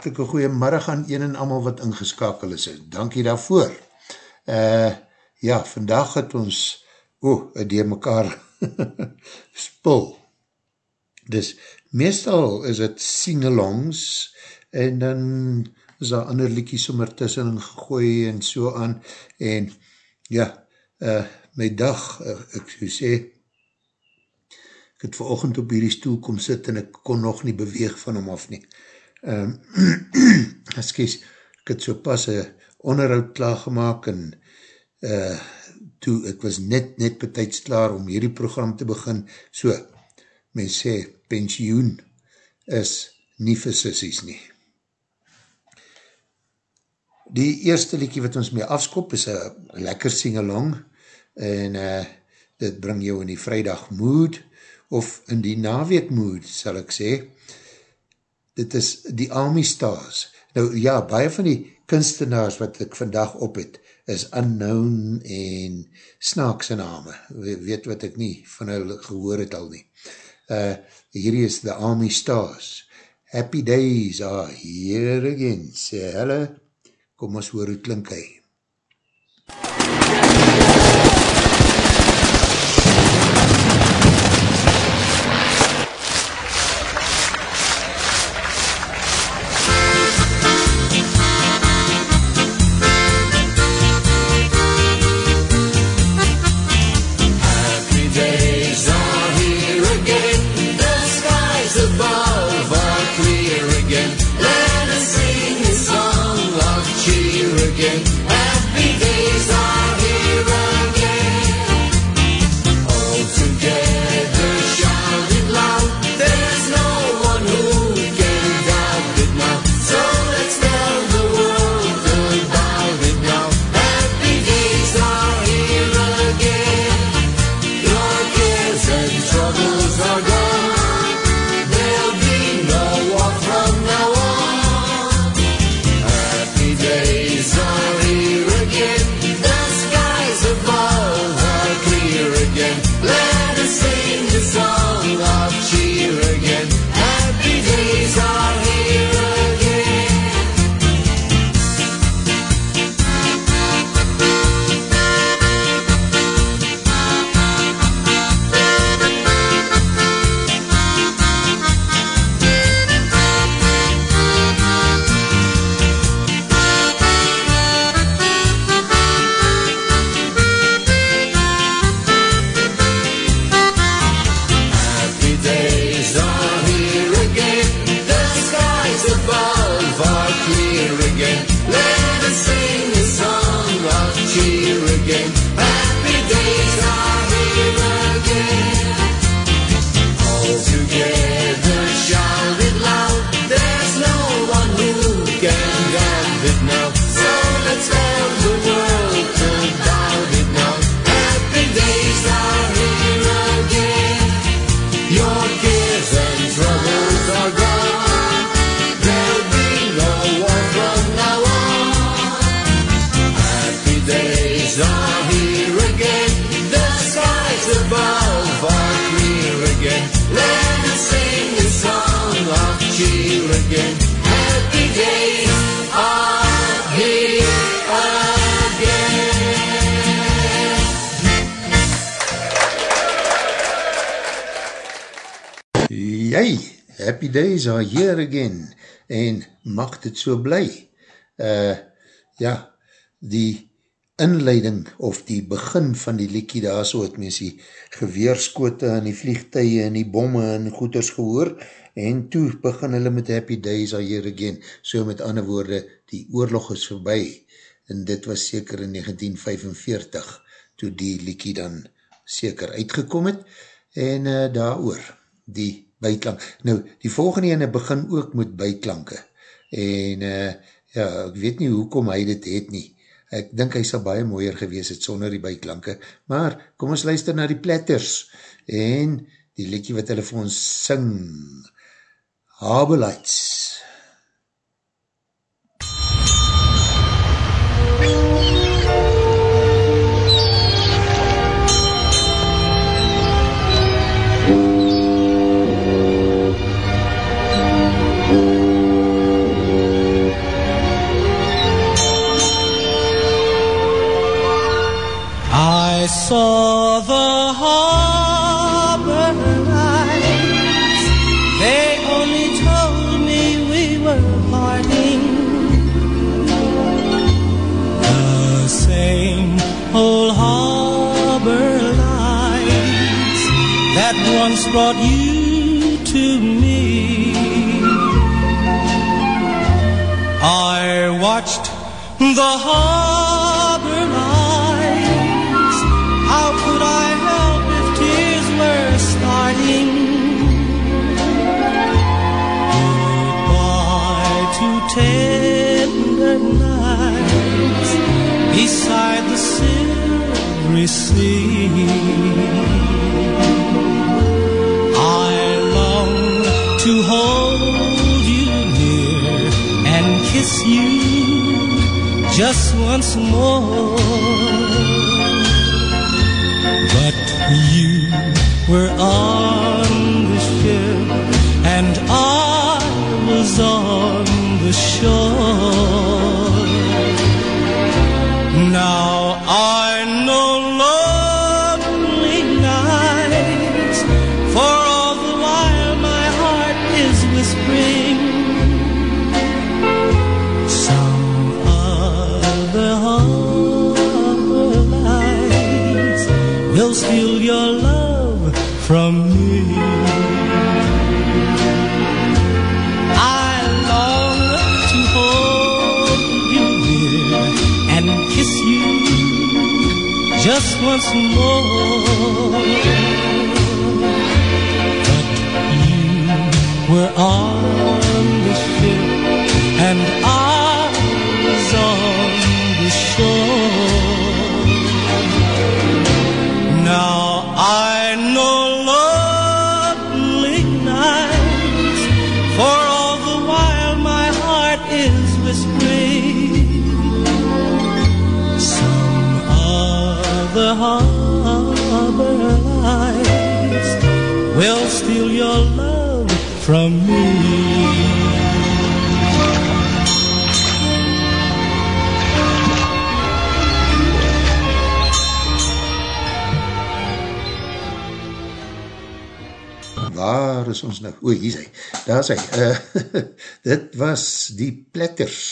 Hartelike goeie middag aan een en amal wat ingeskakel is. Dankie daarvoor. Uh, ja, vandag het ons, o, oh, door mekaar spul. Dus, meestal is het singalongs en dan is daar ander liekies sommer tussen gegooi en so aan. En ja, uh, my dag, uh, ek so sê, ek het verochtend op hierdie stoel kom sit en ek kon nog nie beweeg van hom af nie. Um, excuse, ek het so pas een onderhoud klaargemaak en uh, toe ek was net, net betijds klaar om hierdie program te begin, so, men sê, pensioen is nie vir sissies nie. Die eerste liekie wat ons mee afskop is een lekker sing-along en uh, dit bring jou in die vrijdag mood of in die naweek mood, sal ek sê. Dit is die Army Stars. Nou ja, baie van die kunstenaars wat ek vandag op het, is unknown en snaakse name. We, weet wat ek nie van hulle gehoor het al nie. Uh, hierdie is the Army Stars. Happy days are here again. Sê hulle, kom ons hoor hoe klink hy. Happy Days are here again. en mag dit so bly. Uh, ja, die inleiding of die begin van die liekie daar so het mens die geweerskote en die vliegtuie en die bomme en goeders gehoor en toe begin hulle met Happy Days al hier again. So met ander woorde, die oorlog is voorbij en dit was seker in 1945 toe die liekie dan seker uitgekom het en uh, daar oor die byklank. Nou, die volgende ene begin ook met byklanke. En uh, ja, ek weet nie hoekom hy dit het nie. Ek dink hy sal baie mooier gewees het sonder die byklanke, maar kom ons luister na die platters en die liedje wat hulle vir ons sing. Habelites I saw the harbor lights. They only told me we were parting. The same old harbor lights that once brought you to me. I watched the harbor silvery sea. I long to hold you near and kiss you just once more. But you were on once more. But you were on from me. waar is ons nou? O, hier is hy, daar is hy. Uh, dit was die platters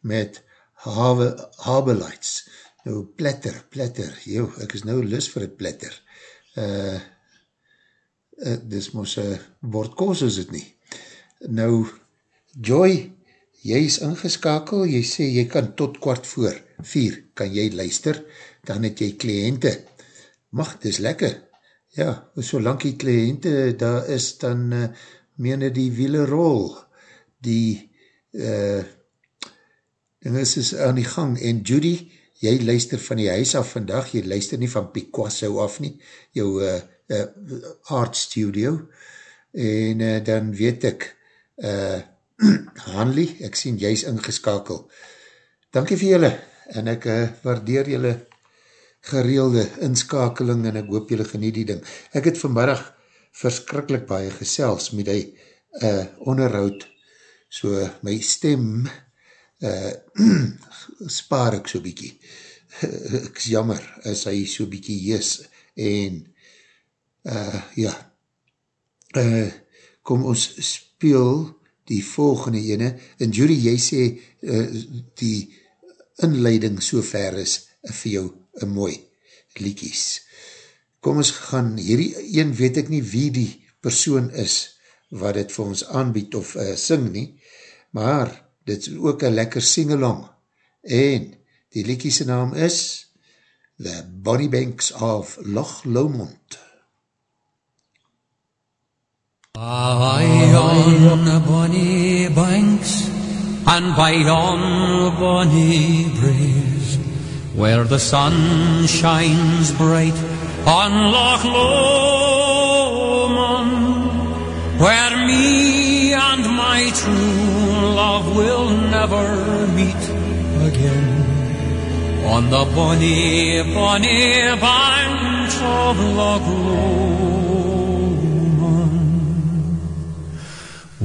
met have, Habelites. Nou, platter, platter, joh, ek is nou lus vir een platter. Uh, uh, dis mos uh, bordkoos is het nie. Nou, Joy, jy is ingeskakel, jy sê jy kan tot kwart voor, vier, kan jy luister, dan het jy kliënte. Mag, dis lekker. Ja, solang die kliënte daar is, dan uh, mene die wiele rol, die uh, ding is, is aan die gang, en Judy, jy luister van die huis af vandag, jy luister nie van Picasso af nie, jou uh, uh, art studio, en uh, dan weet ek, uh, Hanley, ek sien jy is ingeskakel. Dankie vir julle, en ek uh, waardeer julle gereelde inskakeling en ek hoop julle geniet die ding. Ek het vanmiddag verskrikkelijk baie gesels met die uh, onderhoud, so my stem uh, spaar ek so bykie. ek is jammer as hy so bykie jees en uh, ja, uh, kom ons speel die volgende ene, en Judy, jy sê, uh, die inleiding so ver is, uh, vir jou een mooi liekies. Kom ons gaan, hierdie een weet ek nie wie die persoon is, wat het vir ons aanbied of uh, sing nie, maar dit is ook een lekker singalong, en die liekies naam is The Bonnie Banks of Loch Lomond. By on the bonny banks and by yon bonny breeze, where the sun shines bright on Loch Lomond, where me and my true love will never meet again. On the bonny, bonny banks of Loch Lomond.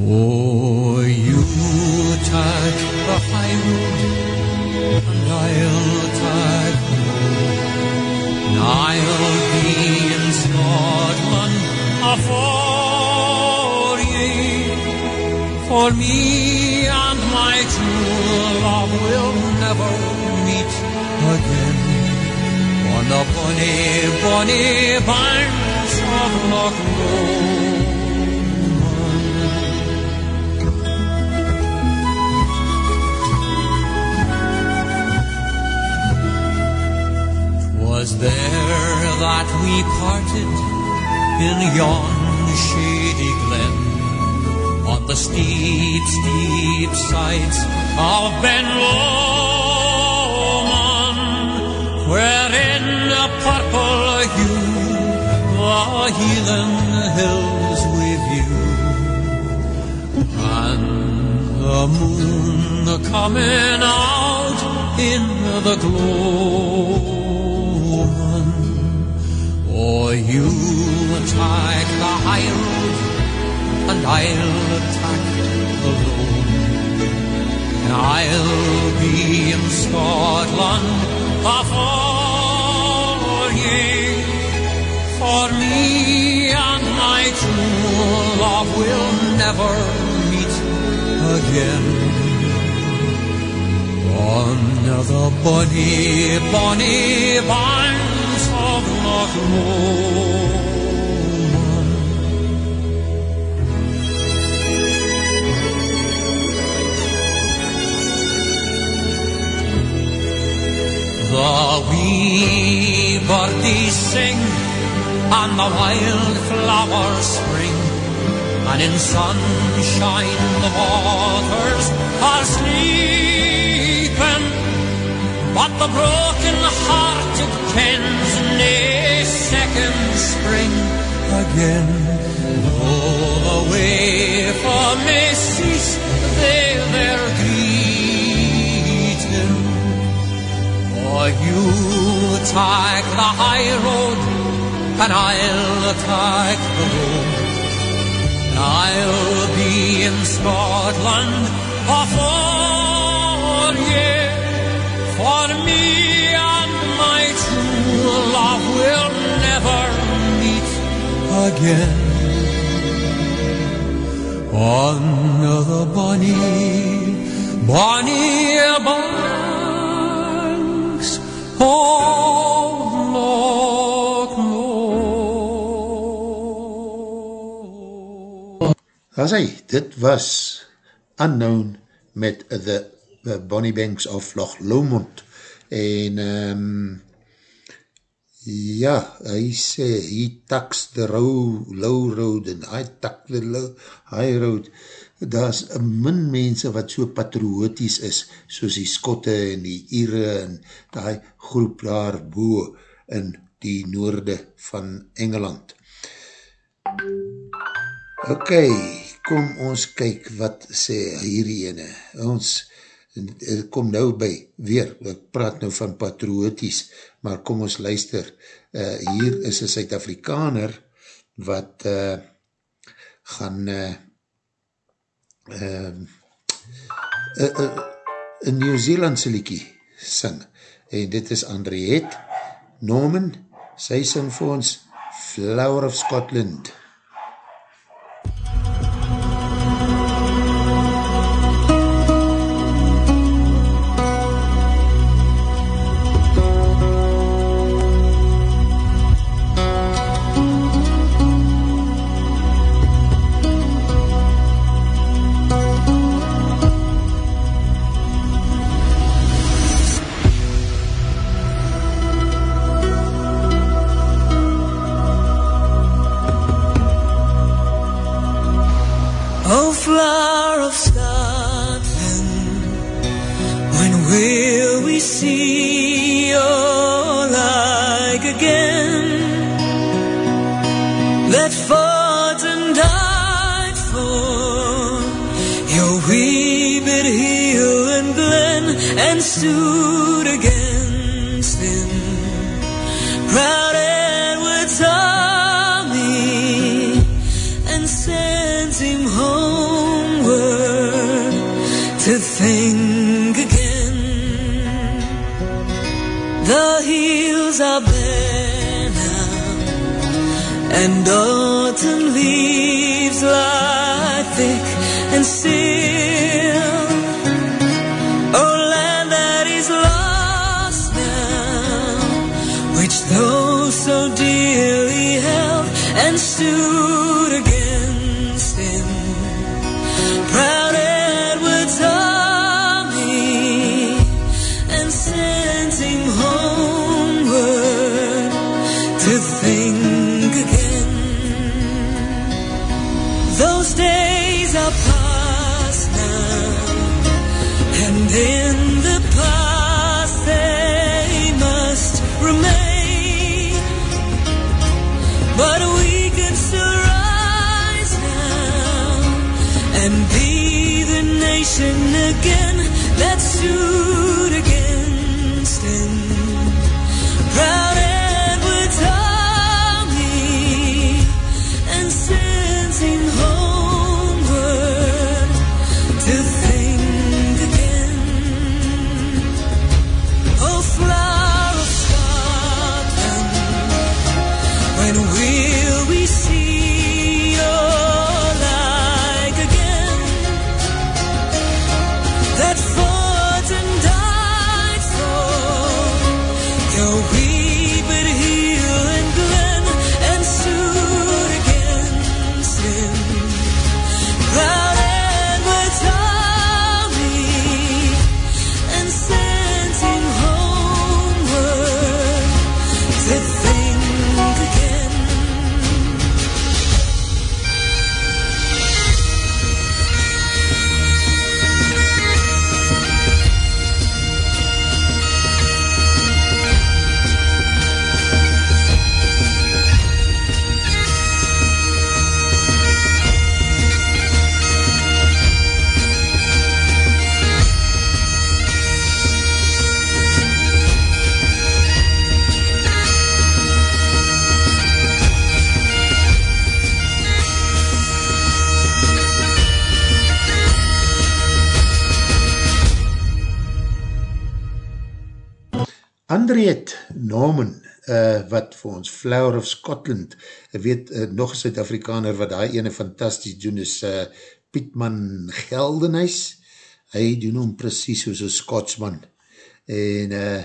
Oh, you take the high road, and I'll take the I'll be in Scotland afore ye. For me and my true love will never meet again. On the banks of Loch Lomond. There that we parted in yon shady glen on the steep, steep sides of Ben Lomond, where in a purple hue the heathen hills we view, and the moon coming out in the glow. Or you take the high road and I'll take the low. And I'll be in Scotland afore ye. For me and my true love will never meet again. On the bonny, bonny Lomond. The wee birdies sing and the wildflowers spring and in sunshine the waters are sleeping but the broken hearted kens nae second spring again. Though the way for me cease they their greeting for you take the high road and I'll take the low and I'll be in Scotland afore ye for me and my true love will never meet again on the bonny, bonny banks of Loch Lomond. As hy, dit was unknown met the Bonnie Banks of Loch Lomond. En um, ja, hy sê he taks the row, low road en I tak the low, high road. Daar is min mense wat so patrioties is soos die Skotte en die Ire en die groep daar boe in die noorde van Engeland. Ok, kom ons kyk wat sê hierdie ene. Ons eh, kom nou by, weer, ek praat nou van patrioties, maar kom ons luister. Uh, hier is een Suid-Afrikaner wat uh, gaan uh, uh, uh, uh, een Nieuw-Zeelandse liekie sing. En dit is Andriette Norman, sy sing vir ons Flower of Scotland. Andriet Norman, uh, wat vir ons Flower of Scotland, weet uh, nog een Suid-Afrikaner wat hy ene fantastisch doen is uh, Pietman Geldenhuis, hy doen hom precies soos een Scotsman, en uh,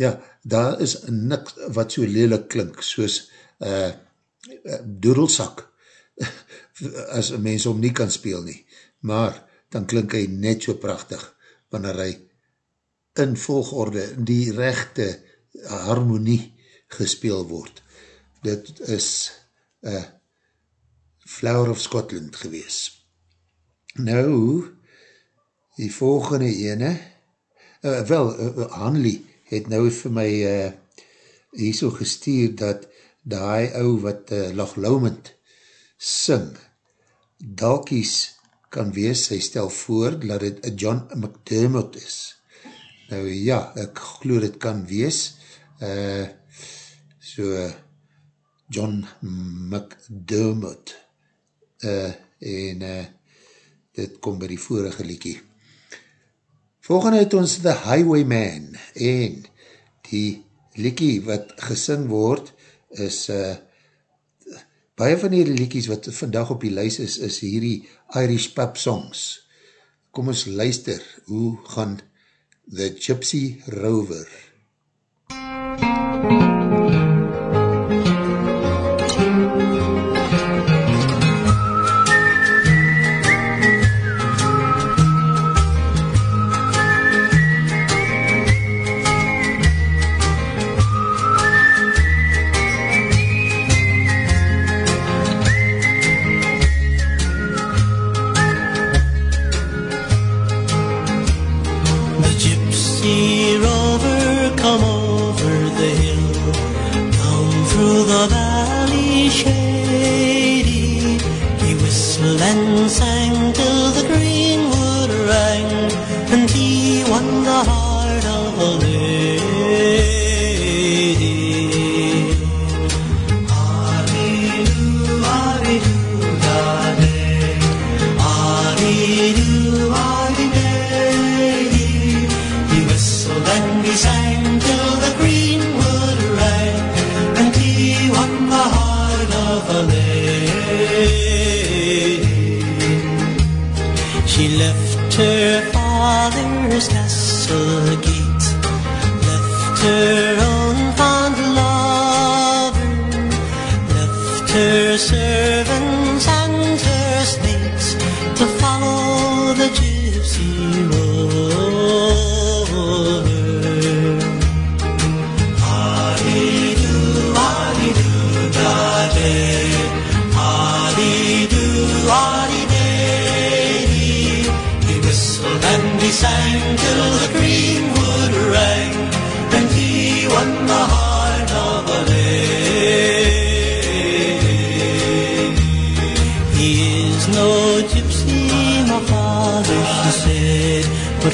ja, daar is niks wat so lelik klink, soos uh, doedelsak, as een mens hom nie kan speel nie, maar dan klink hy net so prachtig, wanneer hy in volgorde die rechte harmonie gespeel word. Dit is uh, Flower of Scotland gewees. Nou, die volgende ene, uh, wel, uh, Hanley het nou vir my uh, hier so gestuur dat die ou wat uh, laglaumend sing, dalkies kan wees, hy stel voor dat het John McDermott is. Nou ja, ek geloof dit kan wees. Uh, so, John McDermott. Uh, en uh, dit kom by die vorige liekie. Volgende het ons The Highwayman en die liekie wat gesing word is uh, baie van die liekies wat vandag op die lys is, is hierdie Irish pub songs. Kom ons luister, hoe gaan Rover. The gypsy rover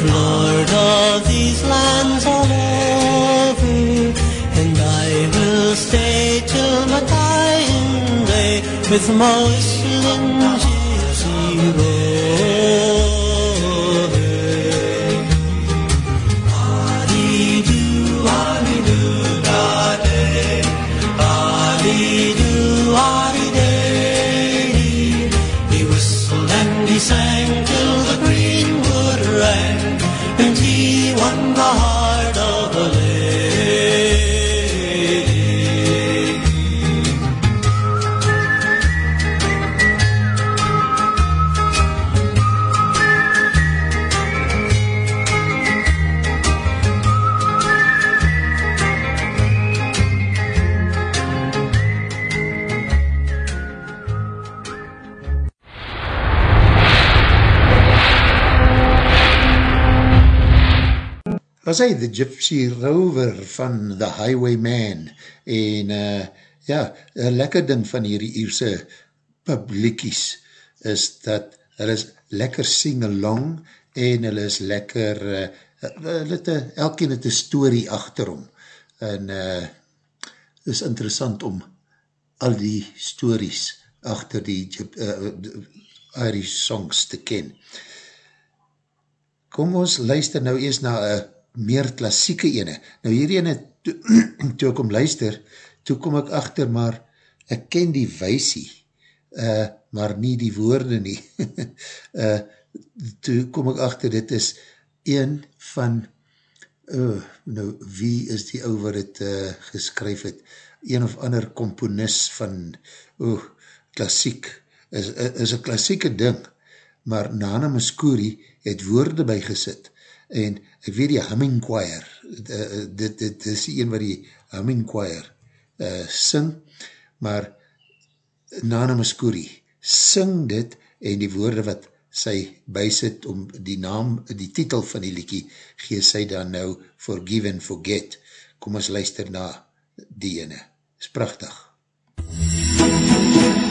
lord of these lands all over, and I will stay till my dying day with whistling gypsy rover. Was hy The Gypsy Rover van The Highwayman en uh, ja, een lekker ding van hierdie Ierse publiekies is dat hulle is lekker sing-along en hulle is lekker uh, hulle het een, elkeen het een story achterom en uh, is interessant om al die stories achter die uh, Irish songs te ken. Kom ons luister nou eers na een meer klassieke ene. Nou hierdie ene, to, toe ek om luister, toe kom ek achter, maar ek ken die weisie, uh, maar nie die woorde nie. uh, toe kom ek achter, dit is een van, uh, nou wie is die ou wat het uh, geskryf het, een of ander komponist van, oh, klassiek, is, is een klassieke ding, maar Nana Muscuri het woorde bygesit, en ek weet die humming choir, uh, dit, dit is die een wat die humming choir uh, sing, maar Nana Muscuri sing dit, en die woorde wat sy bysit om die naam, die titel van die liekie, gee sy dan nou Forgive and Forget. Kom ons luister na die ene. Is prachtig. Time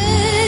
say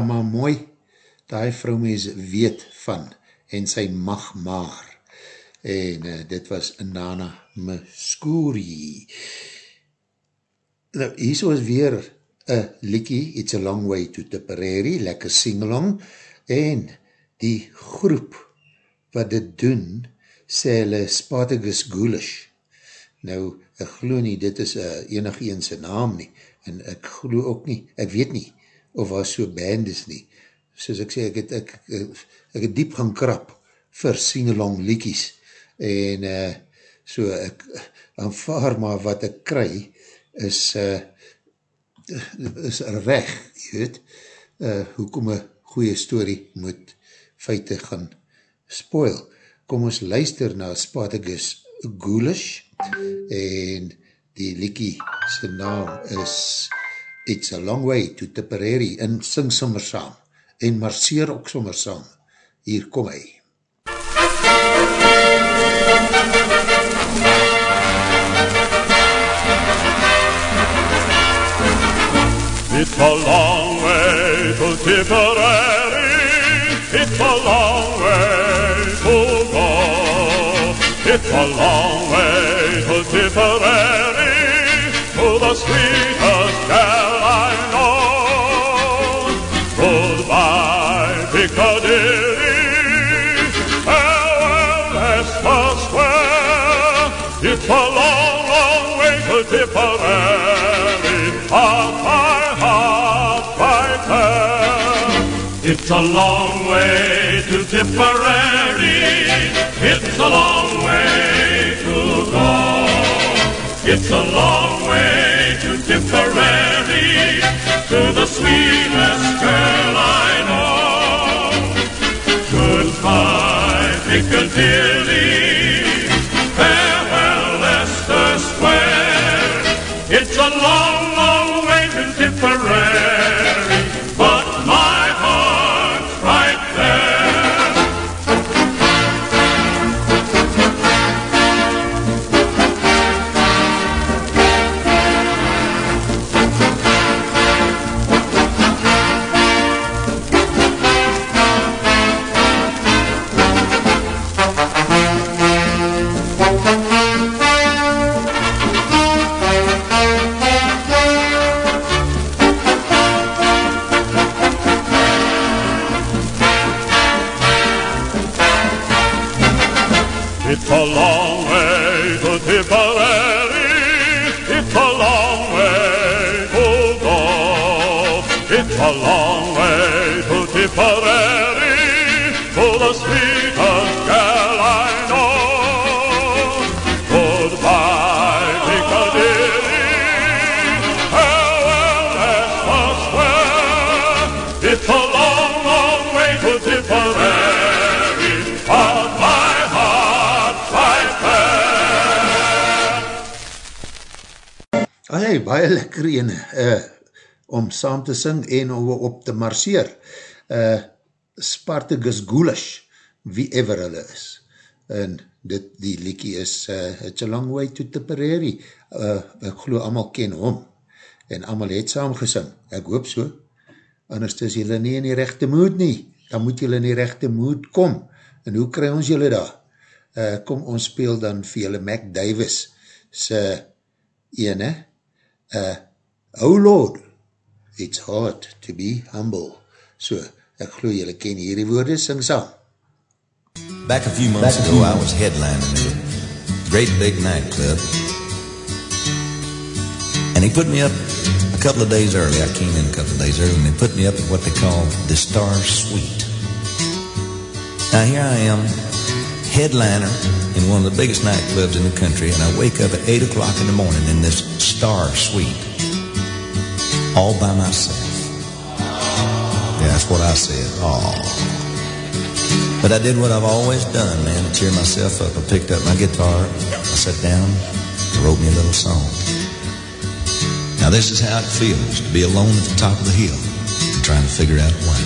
maar mooi, die vrouwmens weet van, en sy mag maar. En uh, dit was Nana Muscuri. Nou, hier so is weer een liekie, It's a Long Way to Tipperary, lekker singalong, en die groep wat dit doen, sê hulle Spartacus Ghoulish. Nou, ek glo nie, dit is uh, enig eense naam nie, en ek glo ook nie, ek weet nie, of waar so band is nie. Soos ek sê, ek het, ek, ek, ek het diep gaan krap vir singalong liekies, en uh, so ek aanvaar maar wat ek kry, is uh, is reg, jy weet, uh, hoekom een goeie story moet feite gaan spoil. Kom ons luister na Spartacus Ghoulish en die liekie sy naam is It's a Long Way to Tipperary en sing sommer saam en marseer ook sommer saam. Hier kom hy. It's a long way to Tipperary. It's a long way to go. It's a long way to Tipperary, the sweetest girl I know. Goodbye, Piccadilly. Farewell, Leicester Square. It's a long, long way to Tipperary. Of my heart right there. It's a long way to Tipperary. It's a long way to go. It's a long way to Tipperary, to the sweetest girl I know. Goodbye, Piccadilly. Saam te sing en om op te marseer. Uh, Spartacus Ghoulish, wie ever hulle is. En dit, die liekie is, uh, it's a long way to Tipperary. Uh, ek geloof allemaal ken hom. En allemaal het saam gesing. Ek hoop so. Anders is julle nie in die rechte moed nie. Dan moet julle in die rechte moed kom. En hoe kry ons julle daar? Uh, kom ons speel dan vir julle Mac Davis sy ene, uh, Oh Lord, it's hard to be humble. So, ek glo julle ken hierdie woorde, sing saam. Back a few months ago, I was headlining at a great big nightclub. And he put me up a couple of days early. I came in a couple of days early, and they put me up at what they call the Star Suite. Now, here I am, headliner in one of the biggest nightclubs in the country, and I wake up at 8 o'clock in the morning in this Star Suite, all by myself. Yeah, that's what I said. Oh. But I did what I've always done, man, to cheer myself up. I picked up my guitar, I sat down, I wrote me a little song. Now this is how it feels to be alone at the top of the hill and trying to figure out why.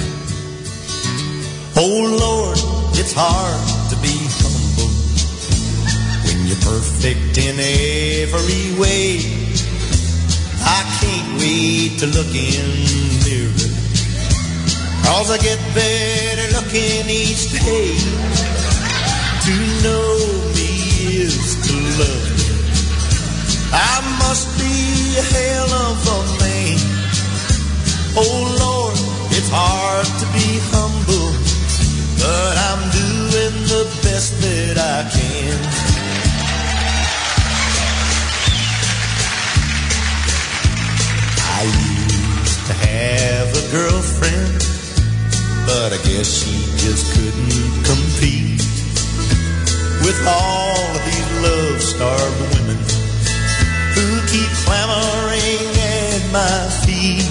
Oh Lord, it's hard to be humble when you're perfect in every way. I can't wait to look in the mirror Cause I get better looking each day. To know me is to love me. I must be a hell of a man. Oh Lord, it's hard to be humble, but I'm doing the best that I can. I used to have a girlfriend, but I guess she just couldn't compete with all of these love starved women who keep clamoring at my feet.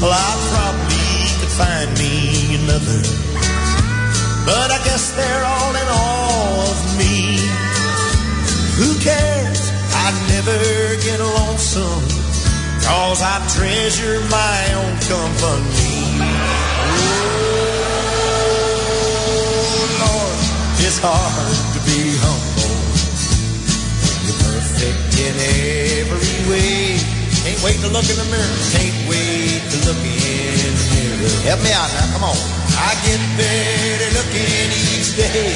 Well, I probably could find me another, but I guess they're all in awe of me. Who cares? I never get lonesome, cause I treasure my own company. Oh, Lord, it's hard to be humble. You're perfect in every way. Can't wait to look in the mirror. Can't wait to look in the mirror. Help me out now, come on. I get better looking each day.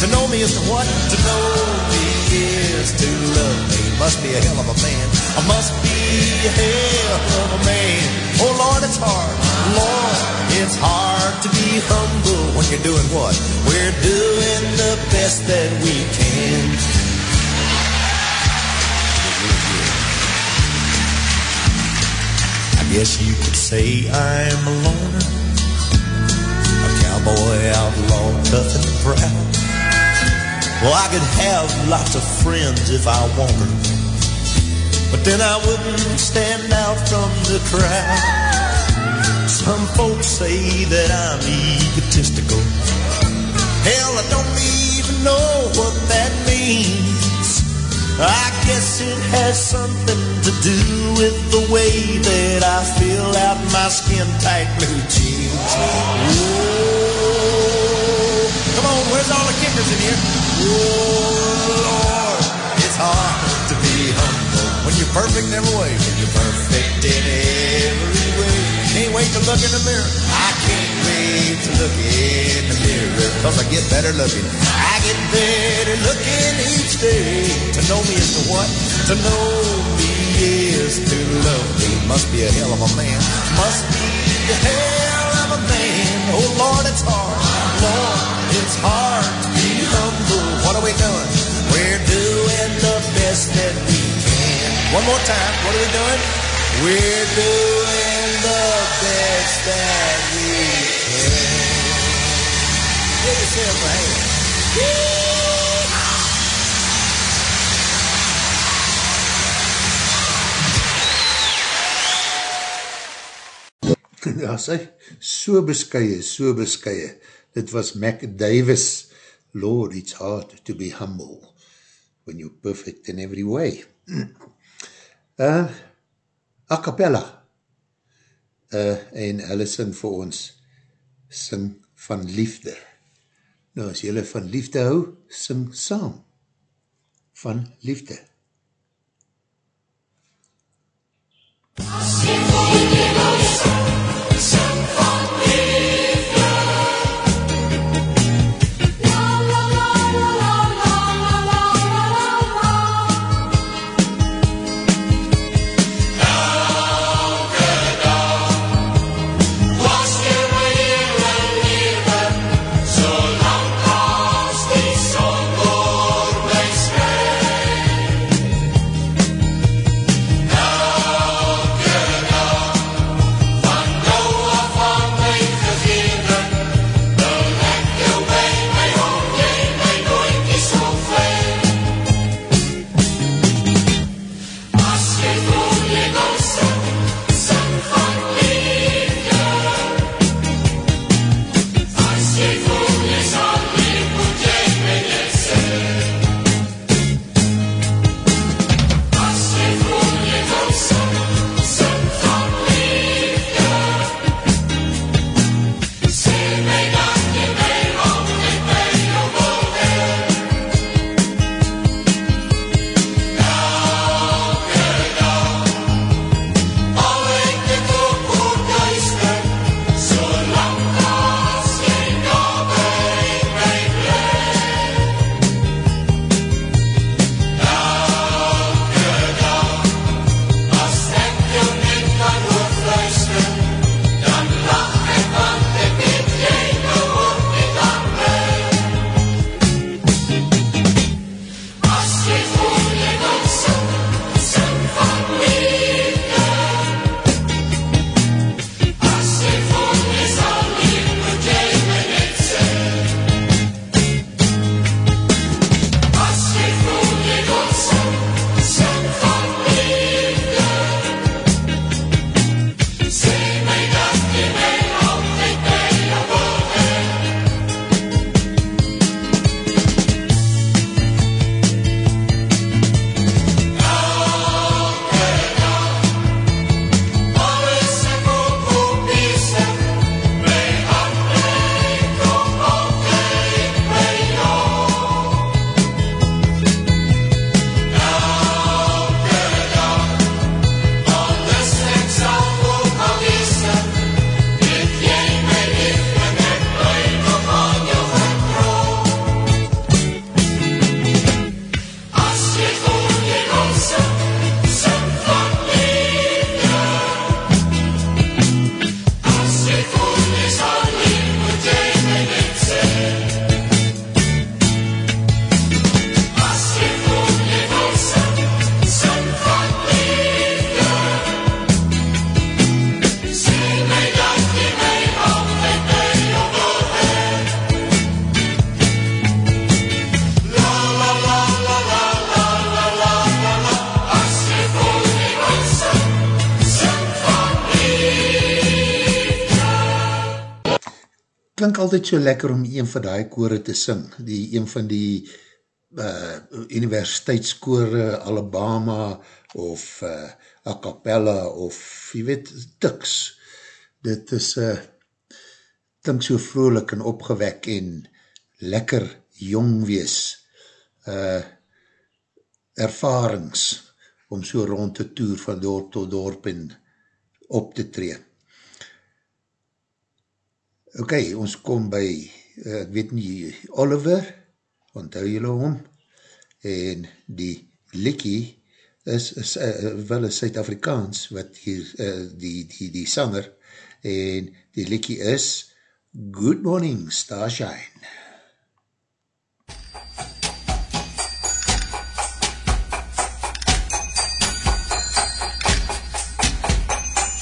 To know me is to what? To know me is to love me. Must be a hell of a man. I must be a hell of a man. Oh Lord, it's hard. Lord, it's hard to be humble when you're doing what? We're doing the best that we can. I guess you could say I'm a loner, a cowboy outlaw, tough and proud. Well, I could have lots of friends if I wanted, but then I wouldn't stand out from the crowd. Some folks say that I'm egotistical. Hell, I don't even know what that means. I guess it has something to do with the way that I fill out my skin tight blue jeans. Whoa. Come on, where's all the kickers in here? Lord, it's hard to be humble when you're perfect in every way. When you're perfect in every way. Can't wait to look in the mirror. I can't wait to look in the mirror. Cause I get better looking. I get better looking each day. To know me is to what? To know me is to love me. Must be a hell of a man. Must be a hell of a man. Oh Lord, it's hard. Lord, it's hard humble. What are we doing? We're doing the best that we can. One more time. What are we doing? We're doing the best that we can. Give yourself a hand. Ja, sy, so beskye, so beskye. Dit was Mac Davis. Lord, it's hard to be humble when you're perfect in every way. Uh, a cappella. Uh, en sing vir ons sing van liefde. Nou, as julle van liefde hou, sing saam van liefde. Elke dag klink altyd so lekker om een van die kore te sing, die een van die uh, universiteitskore, Alabama, of uh, a cappella, of jy weet, tiks. Dit is, uh, klink so vrolik en opgewek en lekker jong wees. Uh, ervarings om so rond te toer van dorp tot dorp en op te tree. Ok, ons kom by, uh, ek weet nie, Oliver, onthou julle hom, en die Likkie is, is uh, wel een Suid-Afrikaans, wat hier, uh, die, die, die sanger, en die Likkie is Good Morning Starshine.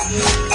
Good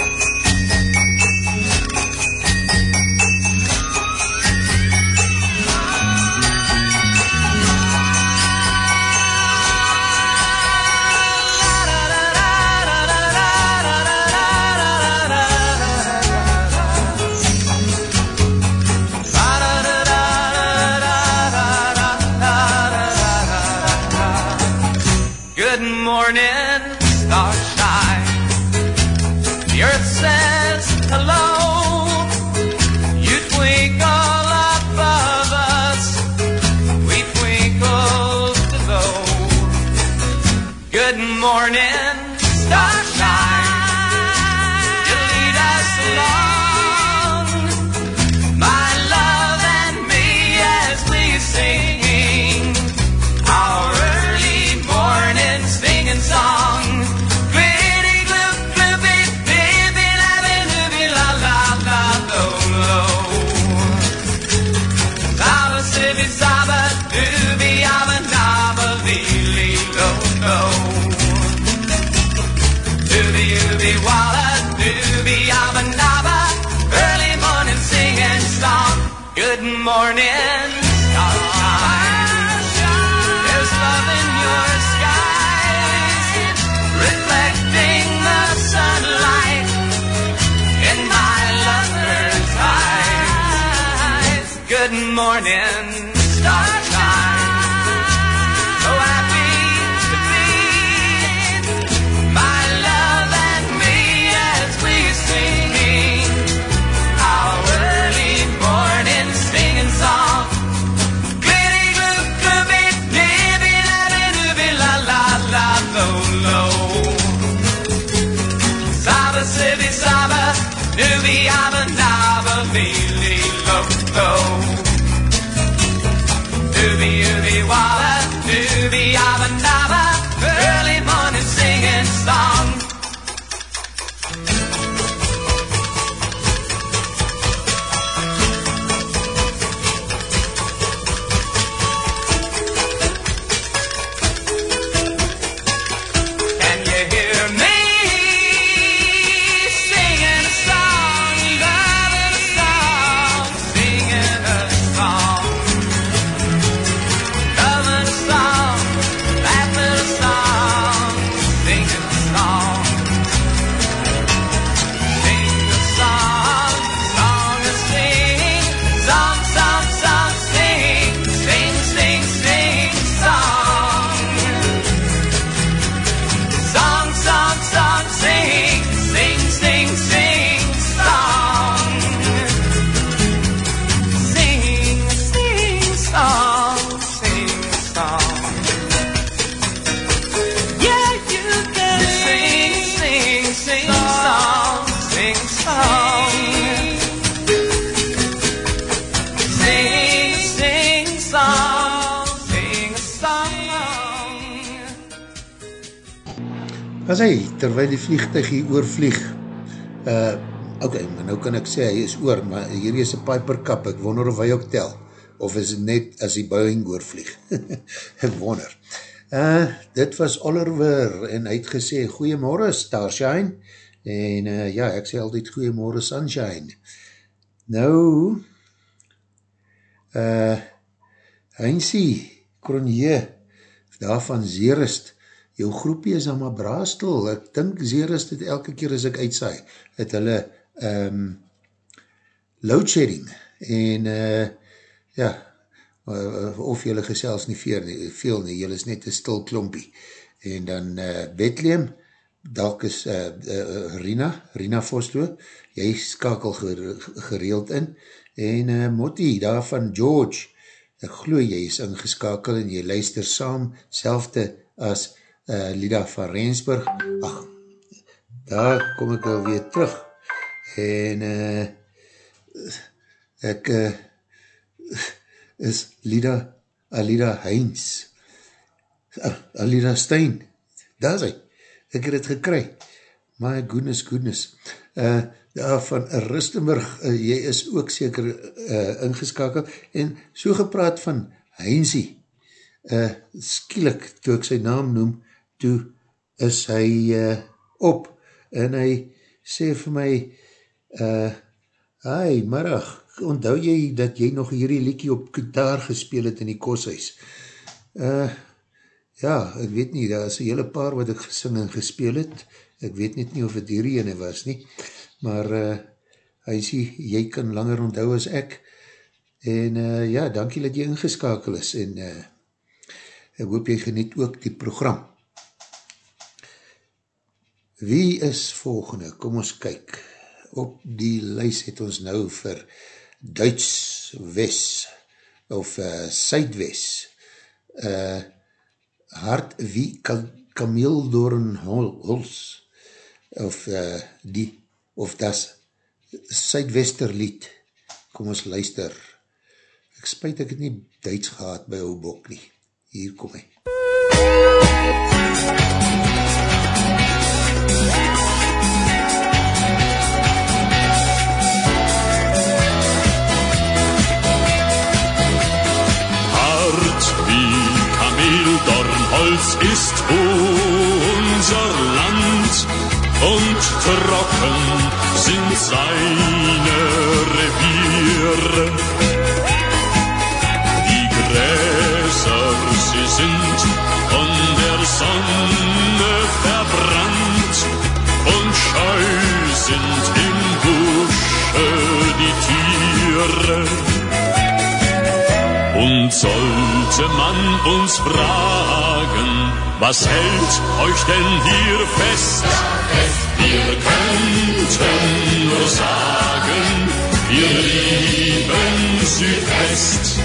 kan ek sê, hy is oor, maar hier is een Piper Cup, ek wonder of hy ook tel, of is het net as die Boeing oorvlieg, ek wonder. Uh, dit was Oliver, en hy het gesê, goeiemorgen Starshine, en uh, ja, ek sê altyd goeiemorgen Sunshine. Nou, uh, Heinzie, Kronje, daarvan Zerist, jou groepie is dan maar braastel, ek dink Zerist het elke keer as ek uitsaai, het hulle um, loadshedding en uh, ja, uh, of jylle gesels nie veel nie, veel nie, jylle is net een stil klompie. En dan uh, Bethlehem, dalk is uh, uh, Rina, Rina Vostlo, jy skakel gereeld in, en uh, Motti, daar van George, ek glo jy is ingeskakel en jy luister saam, selfde as uh, Lida van Rensburg, ach, daar kom ek alweer terug, en uh, ek uh, is Lida, Alida Heinz, uh, Alida Stein, daar is hy, ek het het gekry, my goodness, goodness, uh, ja, van Rustenburg, uh, jy is ook seker uh, ingeskakel, en so gepraat van Heinzie, uh, skielik, toe ek sy naam noem, toe is hy uh, op, en hy sê vir my, uh, hi, marag, onthou jy dat jy nog hierdie liekie op gitaar gespeel het in die koshuis? Uh, ja, ek weet nie, daar is een hele paar wat ek gesing en gespeel het, ek weet net nie of het hierdie ene was nie, maar uh, hy sê, jy kan langer onthou as ek, en uh, ja, dankie dat jy ingeskakel is, en uh, ek hoop jy geniet ook die program. Wie is volgende? Kom ons kyk. Op die lys het ons nou vir Duits Wes of uh, Suidwes. Uh, Hart wie Kameeldorn Huls of uh, die of das Suidwesterlied. Kom ons luister. Ek spuit ek het nie Duits gehad by ou bok nie. Hier kom hy. Hart ist unser Land und trocken sind seine Reviere. Die Gräser, sie sind von der Sonne verbrannt und scheu sind im Busche die Tiere. Und sollte man uns fragen, was hält euch denn hier fest? Wir könnten nur sagen, wir lieben Südwest.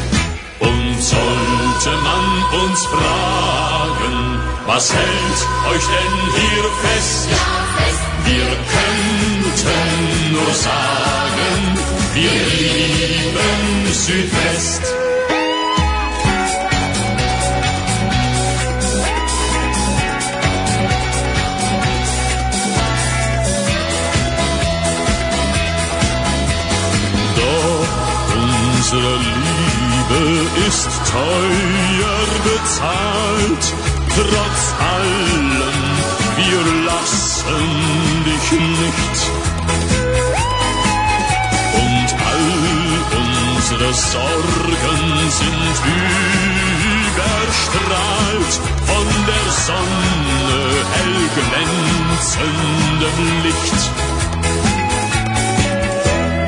Und sollte man uns fragen, was hält euch denn hier fest? Wir könnten nur sagen, wir lieben Südwest. Unsere Liebe ist teuer bezahlt. Trotz allem, wir lassen dich nicht. Und all unsere Sorgen sind überstrahlt von der Sonne hell glänzendem Licht.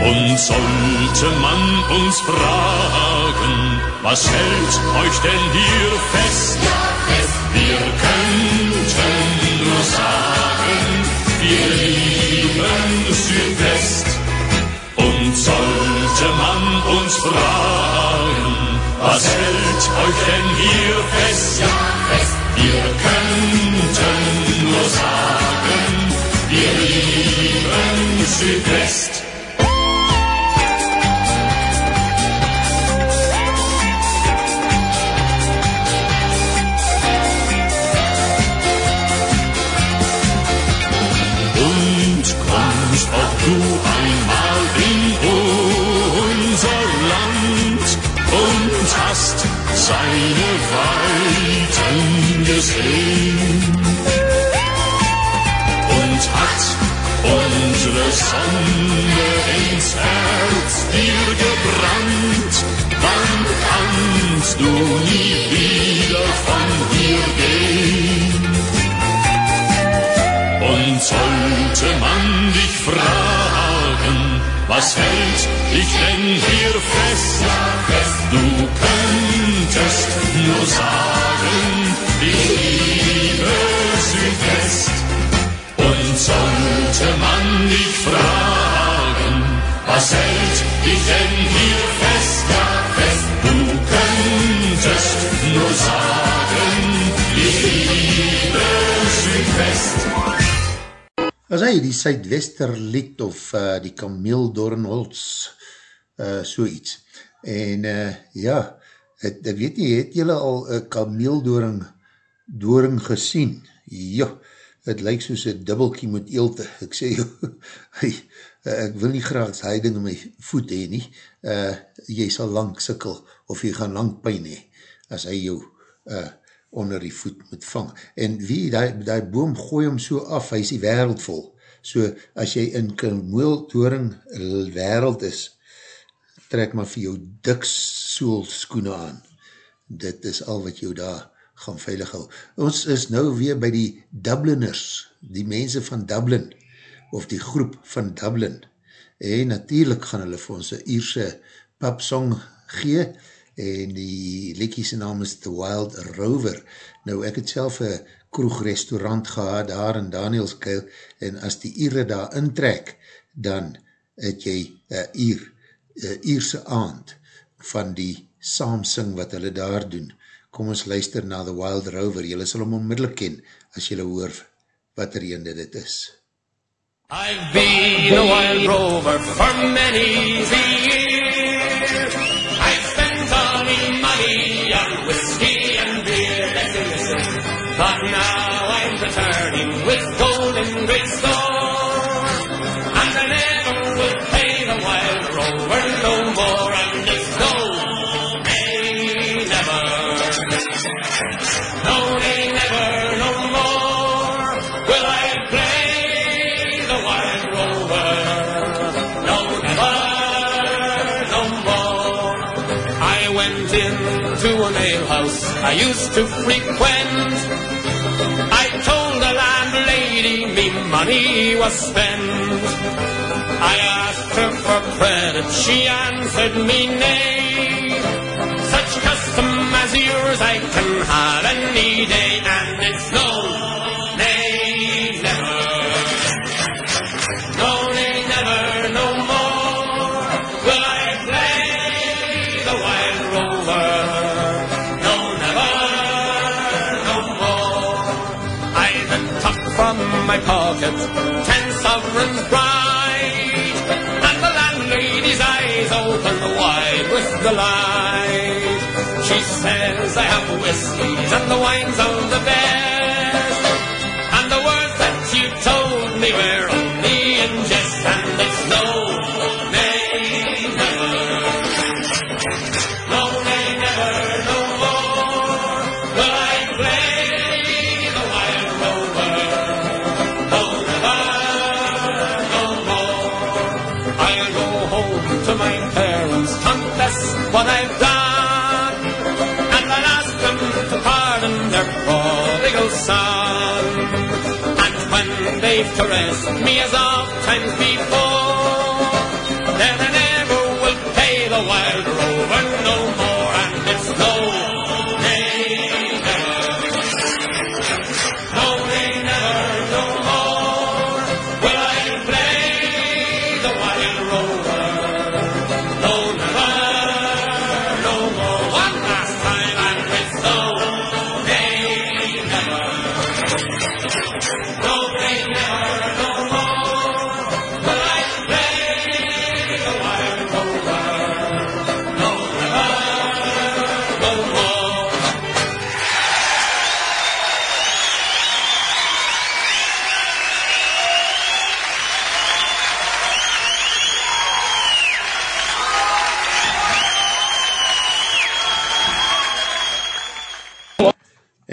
Und sollte man uns fragen, was hält euch denn hier fest? Wir könnten nur sagen, wir lieben Südwest. Und sollte man uns fragen, was hält euch denn hier fest? Wir könnten nur sagen, wir lieben Südwest. Du einmal in unser Land und hast seine Weiten gesehen und hat unsere Sonne ins Herz dir gebrannt, dann kannst du nie wieder von hier gehen. Und sollte man dich fragen, Was hält dich denn hier fest? Du könntest nur sagen, ich liebe Südwest. Und sollte man dich fragen, was hält dich denn hier fest? Du könntest nur sagen, ich liebe Südwest. As hy die Suidwesterlied of uh, die Kameeldornholz, uh, so iets. En uh, ja, het, ek weet nie, het jylle al een kameeldoring doring gesien? Ja, het lyk soos een dubbelkie met eelte. Ek sê, hy, uh, ek wil nie graag hy ding in my voet hee nie. Uh, jy sal lang sikkel of jy gaan lang pijn hee, as hy jou uh, onder die voet moet vang. En wie, die, die boom gooi hom so af, hy is die wereld vol. So, as jy in kameeldoring wereld is, trek maar vir jou dik soel skoene aan. Dit is al wat jou daar gaan veilig hou. Ons is nou weer by die Dubliners, die mense van Dublin, of die groep van Dublin. En natuurlijk gaan hulle vir ons een Ierse papsong gee, en die lekkiese naam is The Wild Rover. Nou, ek het self een kroegrestaurant gehad daar in Danielskeil, en as die Iere daar intrek, dan het jy een Ier, een Ierse aand van die saamsing wat hulle daar doen. Kom ons luister na The Wild Rover, julle sal hom onmiddellik ken, as julle hoor wat er ene dit is. I've been a wild rover for many a No, nay, never, no more. Will I play the wild rover? No, never, no more. I went into an alehouse I used to frequent. I told the landlady me money was spent. I asked her for credit, she answered me nay. Such custom as yours I can have any day, and it's no, nay, never. No, nay, never, no more will I play the wild rover. No, never, no more. I then took from my pocket ten sovereigns bright, and the landlady's eyes opened wide with delight. She says I have whiskies and the wines of the best, their prodigal son. And when they've caressed me as oft times before, then I never will pay the wild rover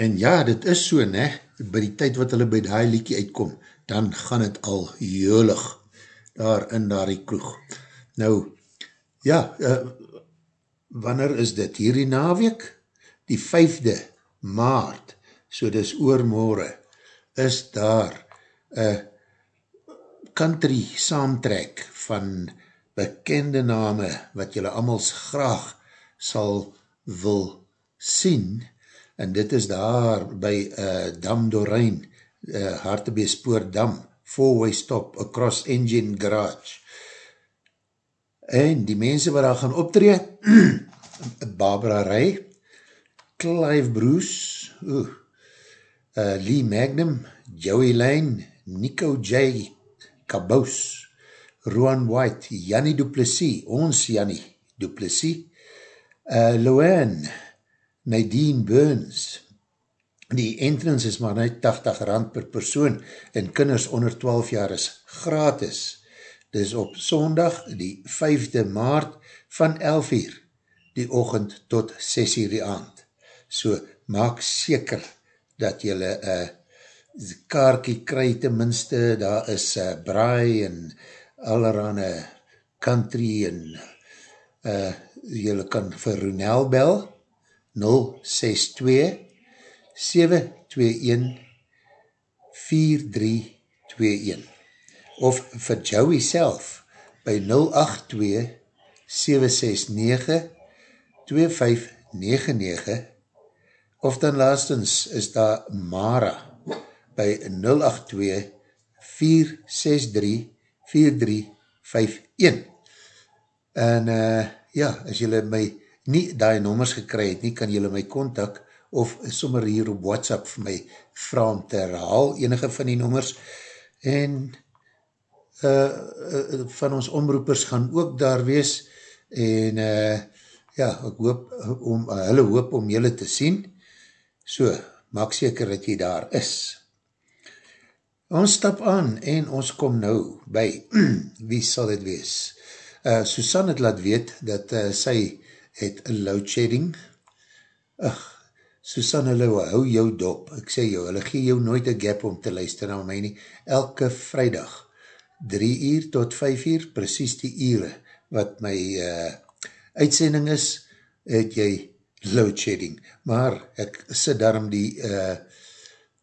En ja, dit is so, ne, by die tyd wat hulle by die liekie uitkom, dan gaan het al jolig daar in daar die kroeg. Nou, ja, uh, wanneer is dit? Hierdie naweek? Die 5de maart, so dis oormorgen, is daar een country saamtrek van bekende name wat julle allemaal graag sal wil sien, en dit is daar by uh, Dam Dorijn, uh, Hartebeespoor Dam, four-way stop across Engine Garage. En die mense wat daar gaan optree, Barbara Ray, Clive Bruce, oeh, uh, Lee Magnum, Joey Lane, Nico J. Cabous, Rowan White, Jannie Duplessis, ons Jannie Duplessis, uh, Loanne, Nadine Burns, die entrance is maar net 80 rand per persoon en kinders onder 12 jaar is gratis. Dis op sondag die 5de maart van 11 uur die ochend tot 6 uur die aand. So maak seker dat jylle uh, kaarkie kry tenminste, daar is uh, braai en allerhande country en uh, jylle kan vir Ronel bel 062 721 4321 of vir Joey self by 082 769 2599 of dan laastens is daar Mara by 082 463 4351 en uh, ja, as jylle my nie die nommers gekry het nie, kan jylle my contact of sommer hier op WhatsApp vir my vraag om te herhaal enige van die nommers. En uh, uh, van ons omroepers gaan ook daar wees en uh, ja, ek hoop om, uh, hulle hoop om jylle te sien. So, maak seker dat jy daar is. Ons stap aan en ons kom nou by wie sal dit wees? Uh, Susan het laat weet dat uh, sy het load shedding. Ach, Susanne Leeuwe, hou jou dop, ek sê jou, hulle gee jou nooit een gap om te luister na my nie, elke vrijdag, 3 uur tot 5 uur, precies die ure, wat my uh, uitsending is, het jy load shedding, maar ek sit daarom die, uh,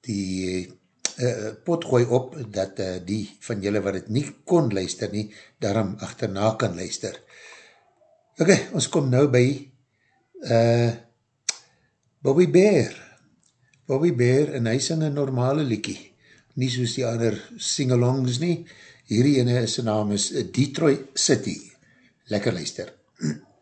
die uh, pot gooi op, dat uh, die van julle wat het nie kon luister nie, daarom achterna kan luister. Ok, ons kom nou by uh, Bobby Bear. Bobby Bear en hy sing een normale liekie. Nie soos die ander sing-alongs nie. Hierdie ene sy naam is Detroit City. Lekker luister.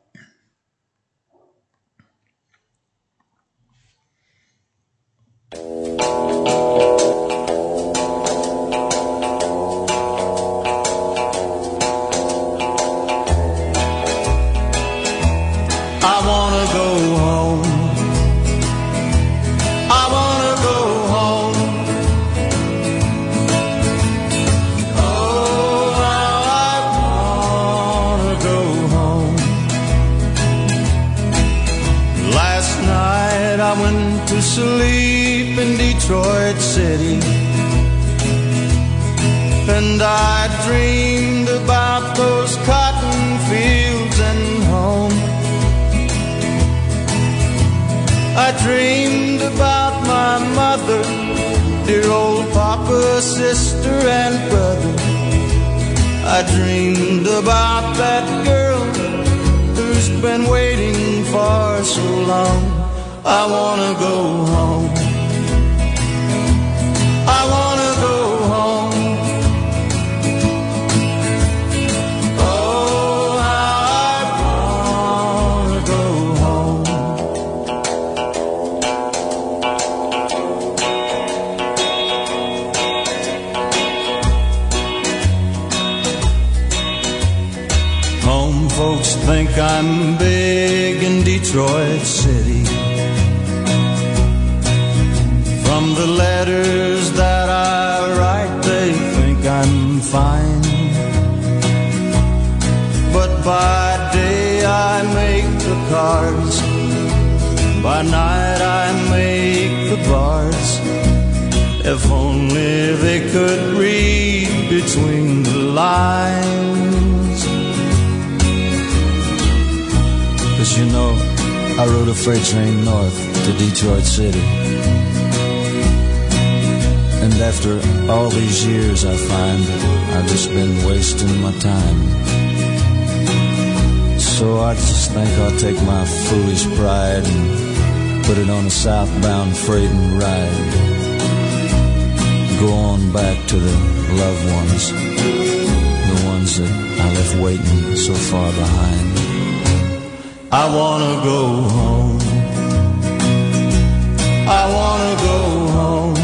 I wanna go home. I wanna go home. Oh, how I wanna go home. Last night I went to sleep in Detroit City. And I dreamed dreamed about my mother, dear old papa, sister, and brother. I dreamed about that girl who's been waiting for so long. I wanna go home. Think I'm big in Detroit City. From the letters that I write, they think I'm fine. But by day I make the cards, by night I make the bars. If only they could read between the lines. Cause you know, I rode a freight train north to Detroit City. And after all these years, I find that I've just been wasting my time. So I just think I'll take my foolish pride and put it on a southbound freight and ride. Go on back to the loved ones, the ones that I left waiting so far behind. I wanna go home. I wanna go home.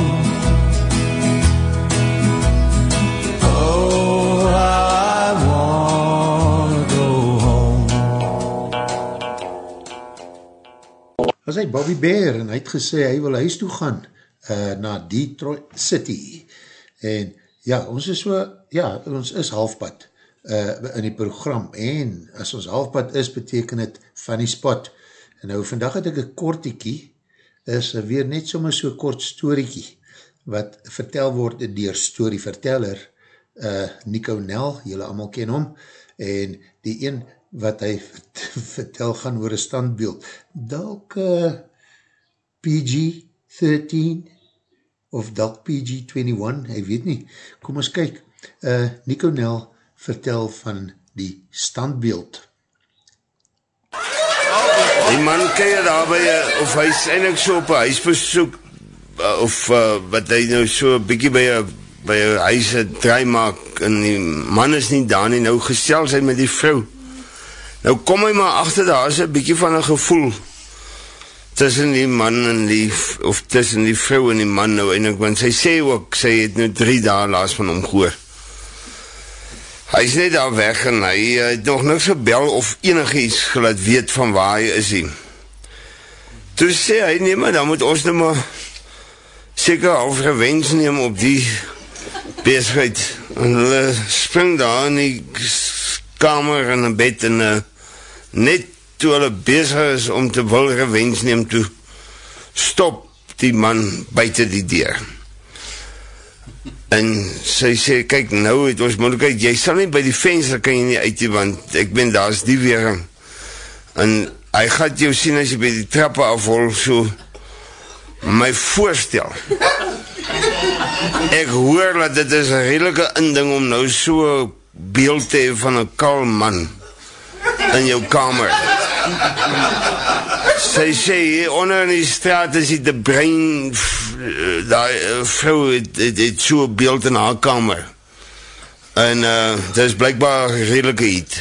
Oh, I wanna go home. was hy Bobby Bear en hy het gesê hy wil huis toe gaan uh, na Detroit City en ja, ons is so ja, ons is halfpad uh, in die program en as ons halfpad is, beteken het van die spot en nou vandag het ek een kortiekie is weer net soms so kort storiekie wat vertel word door storyverteller uh, Nico Nel, jylle allemaal ken hom en die een wat hy vertel gaan oor een standbeeld. Dalk uh, PG-13 of dalk PG-21, hy weet nie. Kom ons kyk, uh, Nico Nel vertel van die standbeeld. Die man keir daar by, uh, of hy is eindelijk so op een huisbesoek, uh, of uh, wat hy nou so bykie by een by een huis draai maak, en die man is nie daar nie, nou gestel sy met die vrou. Nou kom hy maar achter daar, is een bykie van een gevoel, tussen die man en die, of tussen die vrou en die man nou eindelijk, want sy sê ook, sy het nou drie dagen laas van hom gehoor. Hy is net daar weg en hy uh, het nog niks gebel of enig iets gelaat weet van waar hy is hy. Toe sê hy, nee maar, dan moet ons nou maar seker half gewens neem op die bezigheid. En hulle spring daar in die kamer in een bed en uh, net toe hulle bezig is om te wil gewens neem toe, stop die man buiten die deur. En sy sê, kyk nou het ons moeilijkheid, jy sal nie by die venster kan jy nie uit die, want ek ben daar is die weering. En hy gaat jou sien as jy by die trappe afhol, so my voorstel. Ek hoor dat dit is een redelijke inding om nou so beeld te hee van een kalm man in jou kamer. Sy sê, onder in die straat is die brein, die vrou het, het, het so beeld in haar kamer. En uh, dit is blijkbaar redelijke heat.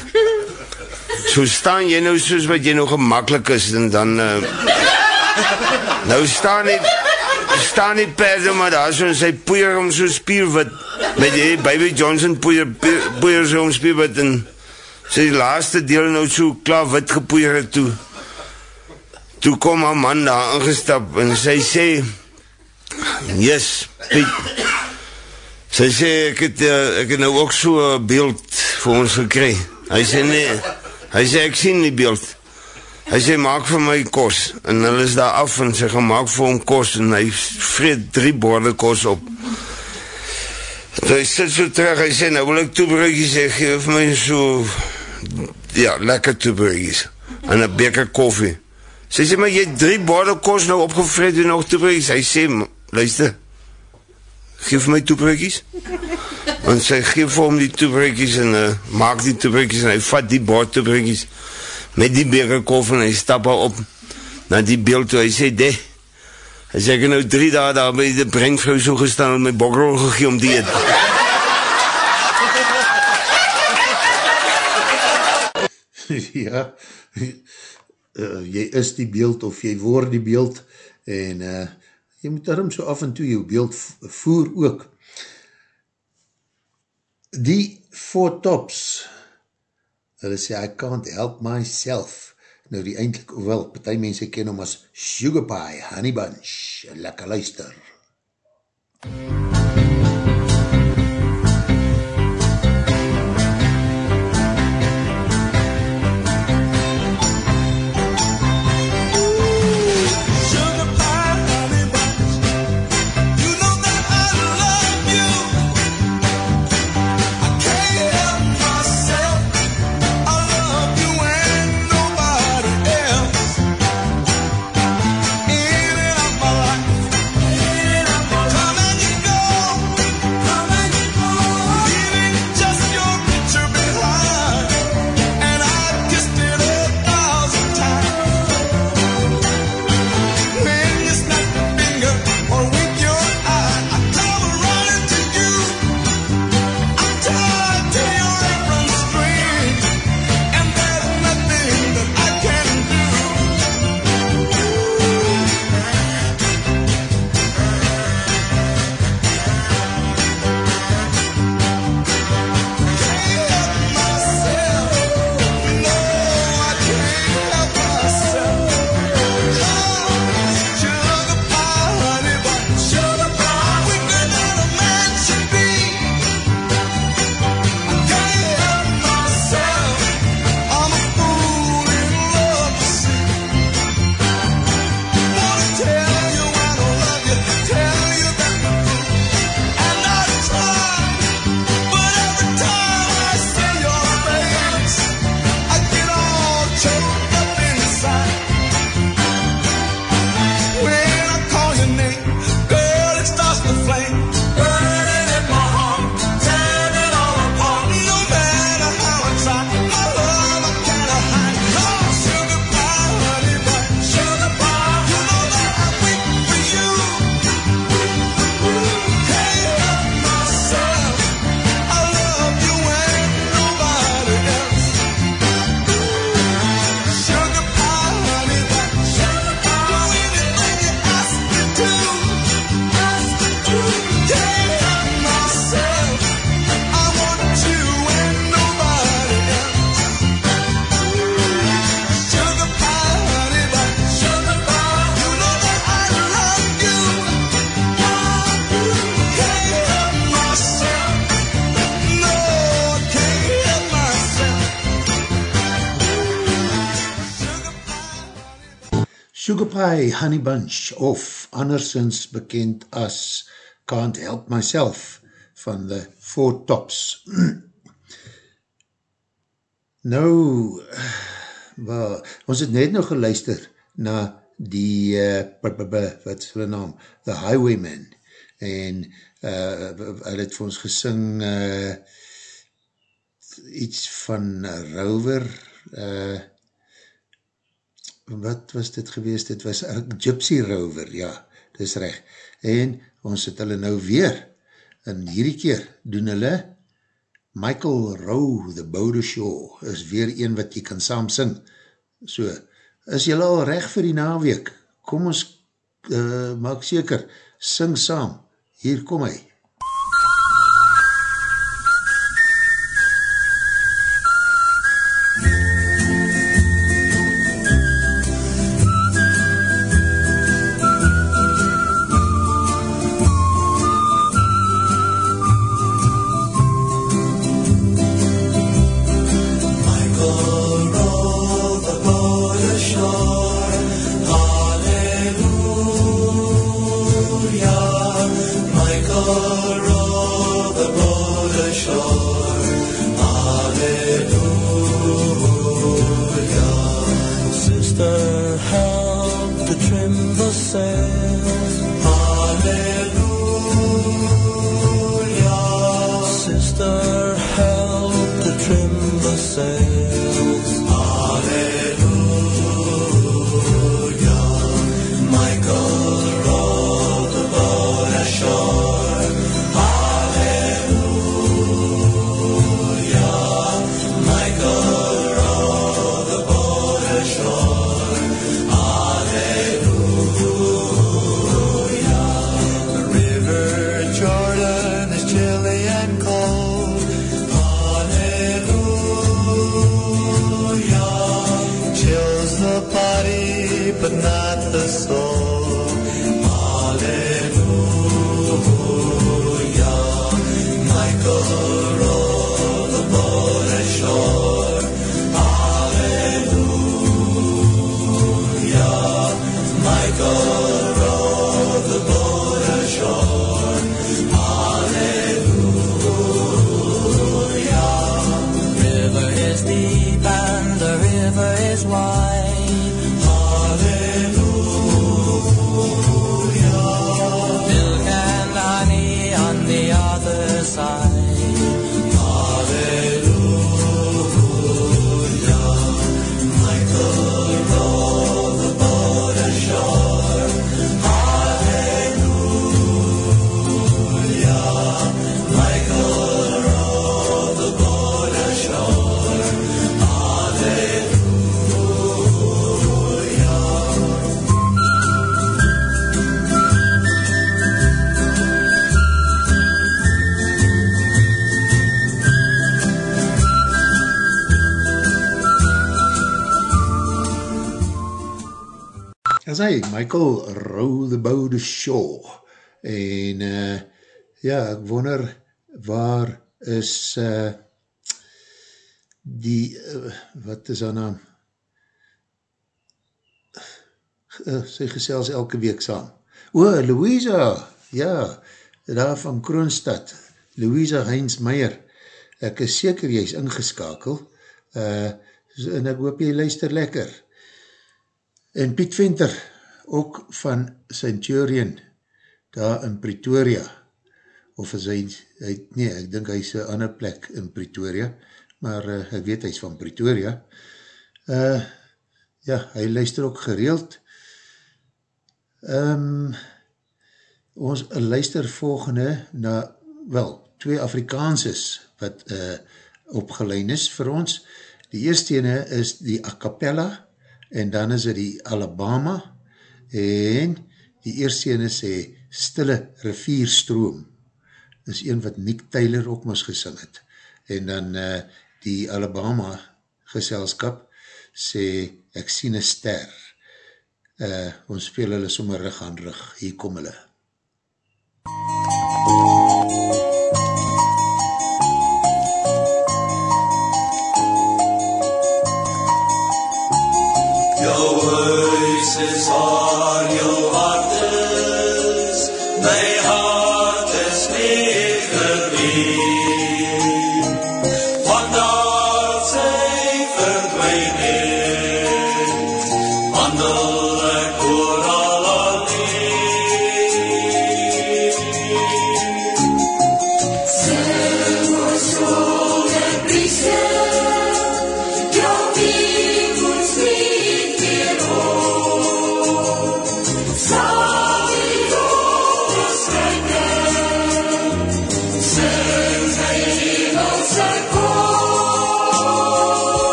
So staan jy nou soos wat jy nou gemakkelijk is, en dan... Uh, nou staan die, staan die perde, maar daar so in sy poeier om so spierwit, met die Baby Johnson poeier, poeier so om spierwit, en sy laaste deel nou so klaar wit gepoeier toe. Toe kom haar man daar ingestap, en sy sê, yes, Piet, sy sê, ek het, uh, ek het nou ook so beeld vir ons gekry. Hy sê, nee, hy sê, ek sien die beeld. Hy sê, maak vir my kos, en hulle is daar af, en sy gaan maak vir hom kos, en hy vreet drie borde kos op. En hy sit so terug, hy sê, nou wil ek toebruikies, hy geef my so, ja, lekker toebruikies, en een beker koffie. Sy sê, maar jy het drie borde kos nou opgevreed, en nog toebruikies. Hy sê, luister, geef my toebruikies. Want sy geef vir hom die toebruikies, en uh, maak die toebruikies, en hy vat die bord toebruikies, met die beker koffie, en hy stap al op, na die beeld toe, hy sê, de, sê, ek nou drie dagen daar by die brengvrou so gestaan, en my bokkerol gegee om die het. ja, uh, jy is die beeld of jy word die beeld en uh, jy moet daarom so af en toe jou beeld voer ook. Die Four Tops, hulle sê, I can't help myself. Nou die eindelijk, wel, partij mense ken hom as Sugar Pie, Honey Bunch, lekker luister. Sugar Sugar Pie Honey Bunch of andersins bekend as Can't Help Myself van the Four Tops. nou, well, ons het net nog geluister na die, uh, b -b -b, wat is hulle naam, The Highwayman, en uh, hy het vir ons gesing uh, iets van Rover, uh, wat was dit gewees? Dit was uh, Gypsy Rover, ja, dis recht. En ons het hulle nou weer, en hierdie keer doen hulle Michael Rowe, The Bode Show, is weer een wat jy kan saam sing. So, is jy al recht vir die naweek? Kom ons, uh, maak seker, sing saam. Hier kom hy. Hy, Michael Rowe the Bode Shaw, en uh, ja, ek wonder waar is uh, die, uh, wat is haar naam? Uh, sy gesels elke week saam. O, Louisa, ja, daar van Kroonstad, Louisa Heinz Meijer, ek is seker jy is ingeskakel, uh, en ek hoop jy luister lekker. En Piet Venter, ook van Centurion, daar in Pretoria, of is hy, hy nee, ek dink hy is een ander plek in Pretoria, maar uh, ek weet hy is van Pretoria. Uh, ja, hy luister ook gereeld. Um, ons luister volgende na, wel, twee Afrikaanses wat uh, opgelein is vir ons. Die eerste ene is die a cappella, en dan is het die Alabama, en die eerste ene sê Stille Rivierstroom, is een wat Nick Taylor ook mas gesing het, en dan uh, die Alabama geselskap sê Ek sien een ster, uh, ons speel hulle sommer rug aan rug, hier kom hulle. Jou huis is waar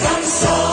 Dit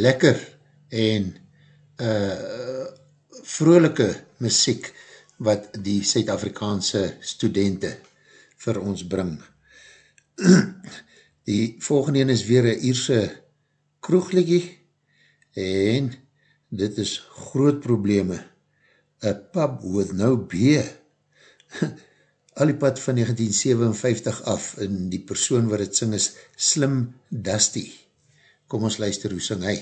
lekker en uh, vrolike muziek wat die Suid-Afrikaanse studenten vir ons bring. Die volgende een is weer een Ierse kroegliggie en dit is groot probleme. A pub with no beer. Al die pad van 1957 af en die persoon wat het sing is Slim Dusty. Kom ons luister hoe sing hy.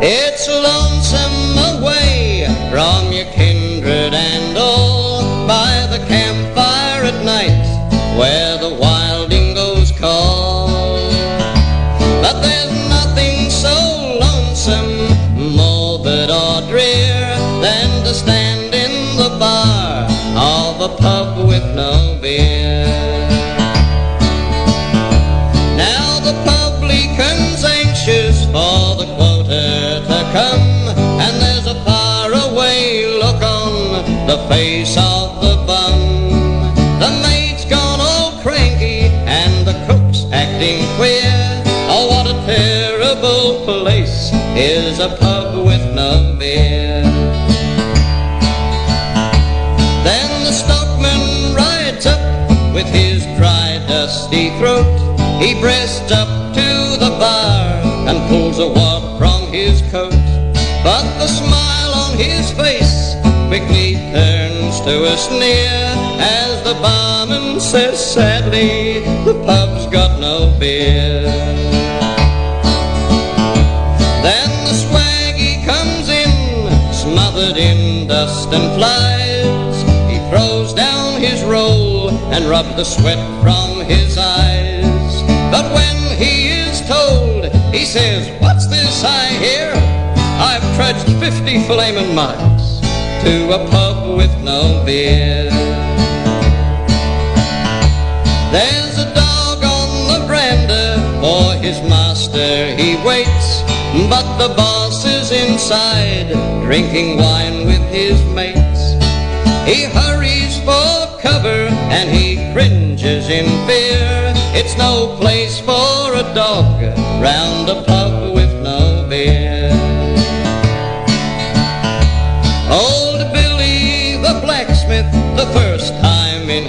It's lonesome away from your kindred and all by the campfire at night where the wild dingoes call. But there's nothing so lonesome, morbid or drear than to stand face of the bum. The maid's gone all cranky, and the cook's acting queer. Oh, what a terrible place is a pub with no beer. Then the stockman rides up with his dry, dusty throat. He breasts up to the bar and pulls a wad from his coat. But the smile on his face quickly turns to a sneer as the barman says sadly, the pub's got no beer. Then the swaggy comes in, smothered in dust and flies. He throws down his roll and rubs the sweat from his eyes. But when he is told, he says, What's this I hear? I've trudged 50 flaming miles to a pub with no beer. There's a dog on the veranda for his master he waits, but the boss is inside drinking wine with his mates. He hurries for cover and he cringes in fear. It's no place for a dog round a pub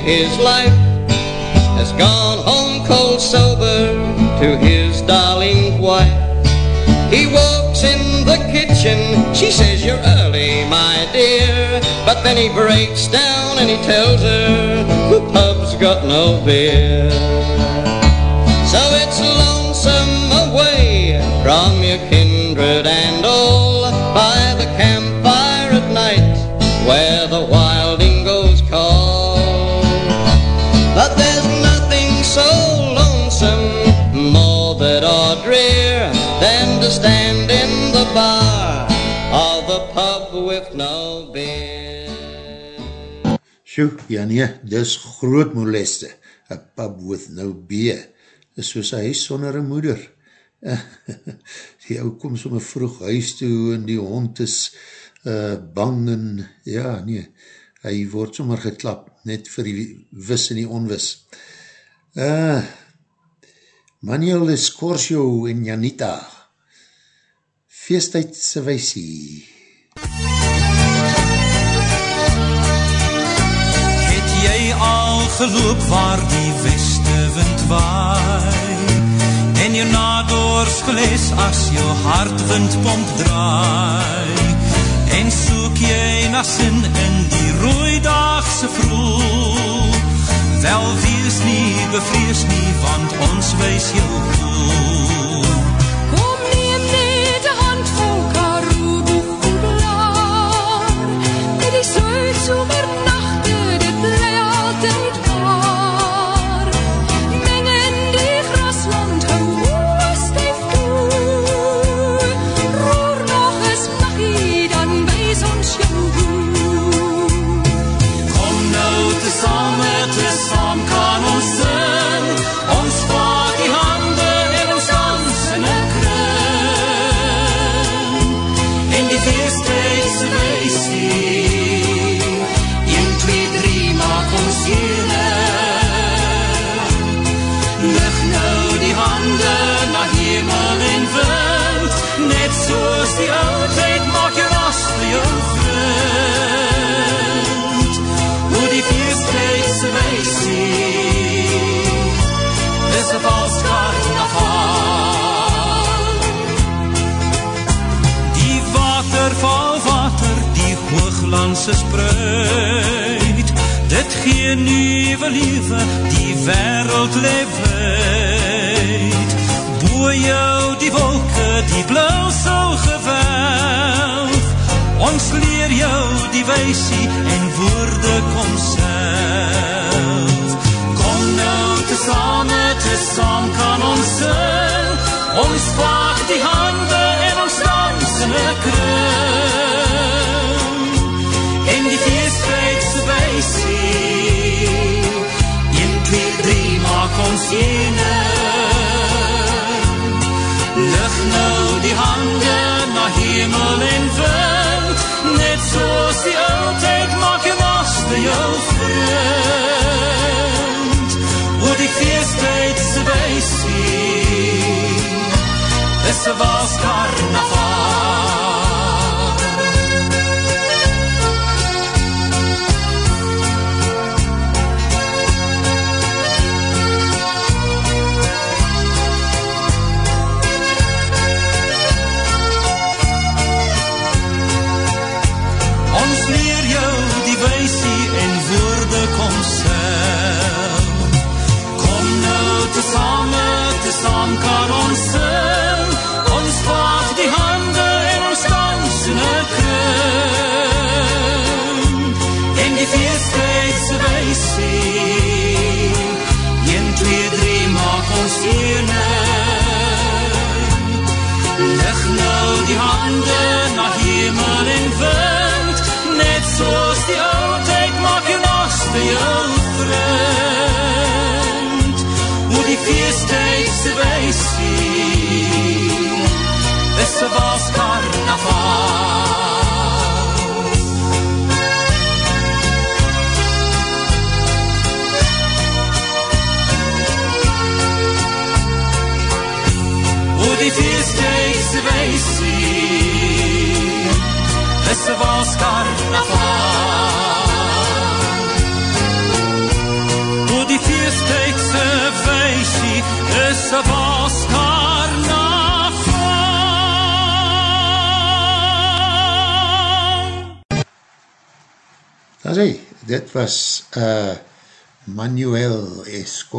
his life, has gone home cold sober to his darling wife. He walks in the kitchen, she says, You're early, my dear. But then he breaks down and he tells her, The pub's got no beer. So it's lonesome away from your kindred and all Sjoe, ja nee, dis groot moleste. A pub with no beer. Dis soos een huis sonder een moeder. die ou kom somme vroeg huis toe en die hond is uh, bang en ja nee, hy word sommer geklap net vir die wis en die onwis. Uh, Manuel Escorcio en Janita Feestijdse weisie Het al geloop waar die weste wind waai. En jou nadoors geles as jou hartwindpomp draai. En soek jy na sin in die rooidaagse vroeg Wel wees nie, bevrees nie, want ons wees jou hoe. Kom neem net 'n handvol Karoo en blaar. Met die sout somernagte,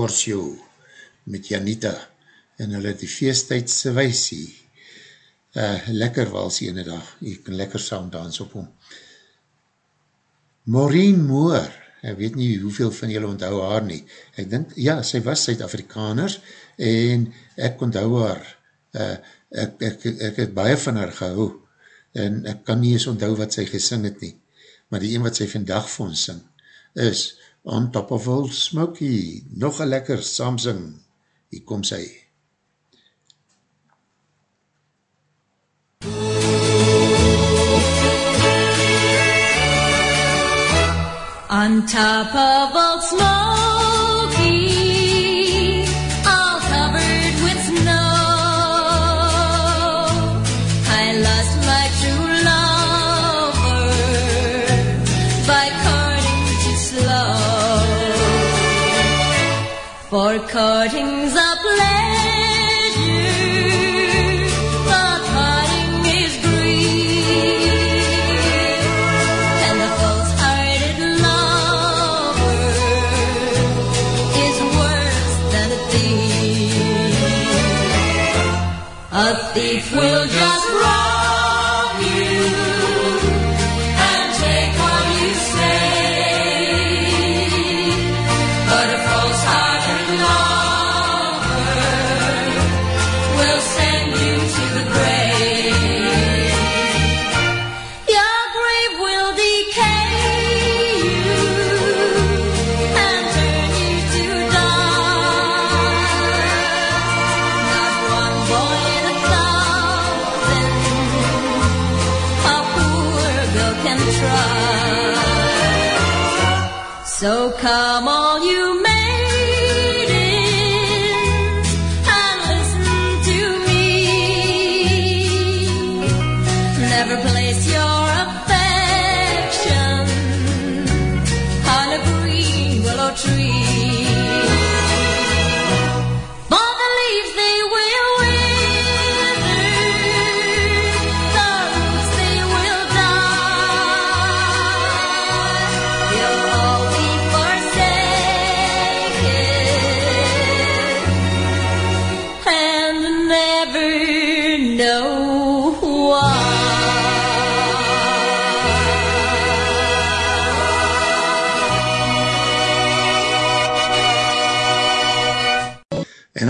Consortio met Janita en hulle het die feesttijdse weisie. Uh, eh, lekker wals ene dag, jy kan lekker saam dans op hom. Maureen Moore, ek weet nie hoeveel van julle onthou haar nie, ek dink, ja, sy was Suid-Afrikaners en ek onthou haar, uh, ek, ek, ek het baie van haar gehou en ek kan nie eens onthou wat sy gesing het nie, maar die een wat sy vandag vir ons sing is On Top of Old Smokey, nog een lekker saamsing, hier kom sy. On top of old smoke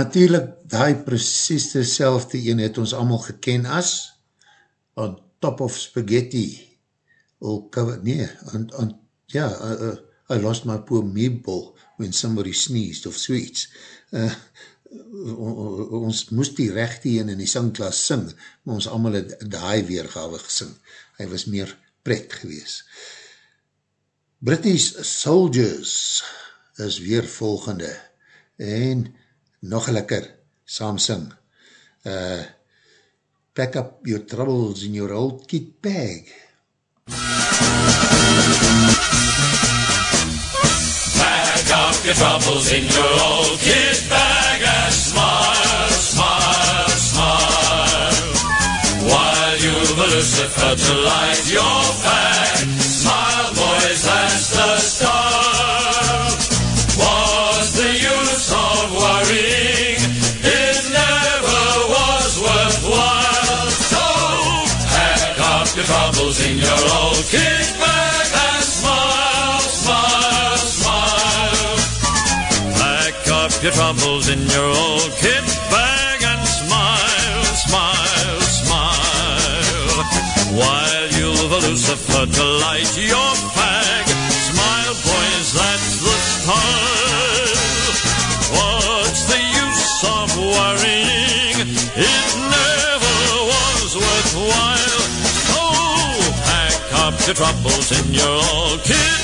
natuurlijk, die precies dezelfde een het ons allemaal geken as on top of spaghetti. O, cover, nee, on, on, ja, uh, uh, I lost my poor meatball when somebody sneezed of zoiets. Uh, ons moest die rechte een in die sangklas sing, maar ons allemaal het die weergawe gesing. Hy was meer pret gewees. British Soldiers is weer volgende en nog lekker saam sing. Uh, pack up your troubles in your old kit bag. Pack up your troubles in your old kit bag and smile, smile, smile. While you've a Lucifer to light your fag. Troubles in your old kit bag and smile, smile, smile. While you've a Lucifer to light your fag, smile, boys, that's the style. What's the use of worrying? It never was worthwhile. So pack up your troubles in your old kit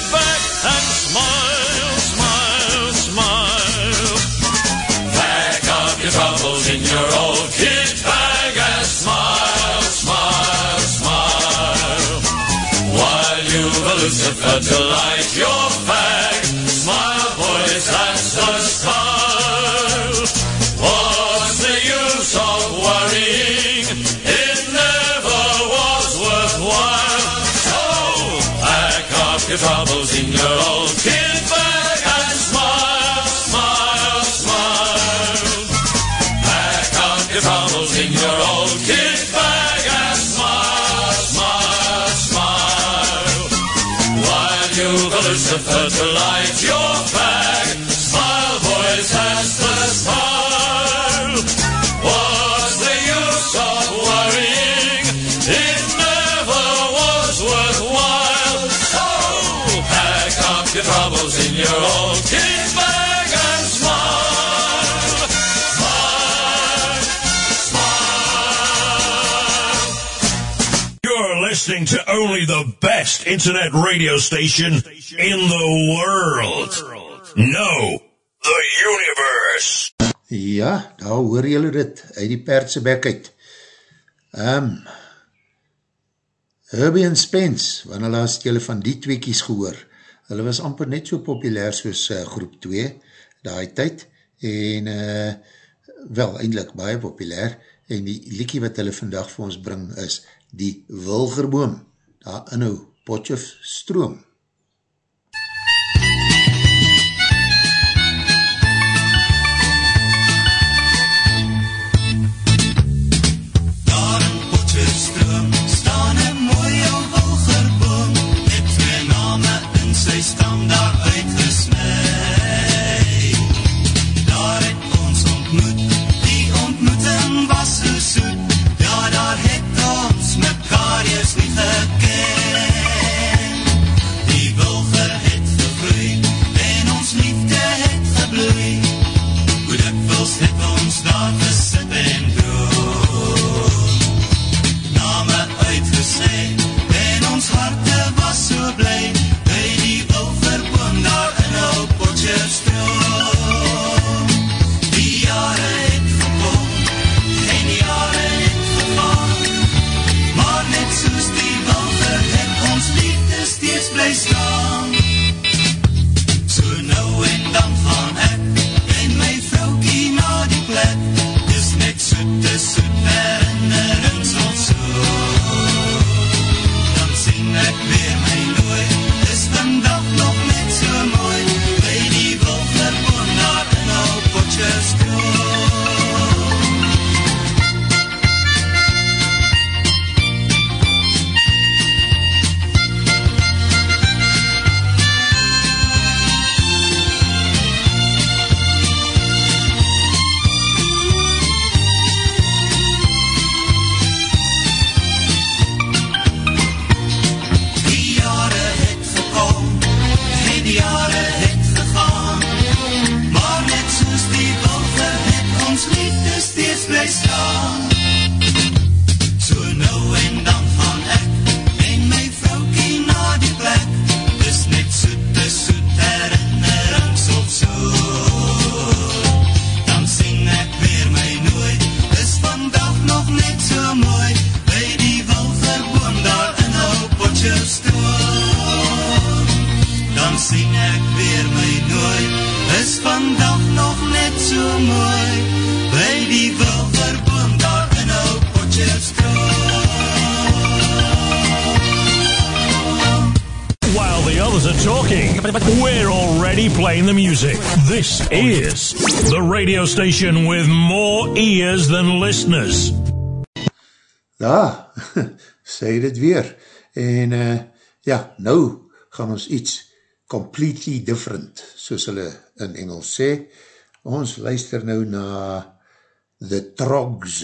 listening to only the best internet radio station in the world. No, the universe. Ja, daar hoor julle dit uit die perdse bek uit. Um, Herbie en Spence, wanneer laatst julle van die tweekies gehoor, hulle was amper net so populair soos uh, groep 2, daai tyd, en uh, wel, eindelijk baie populair, en die liekie wat hulle vandag vir ons bring is die Wilgerboom, daar inhou Potjef steeds bly radio station with more ears than listeners. Ja, sê dit weer. En uh, ja, nou gaan ons iets completely different, soos hulle in Engels sê. Ons luister nou na The Trogs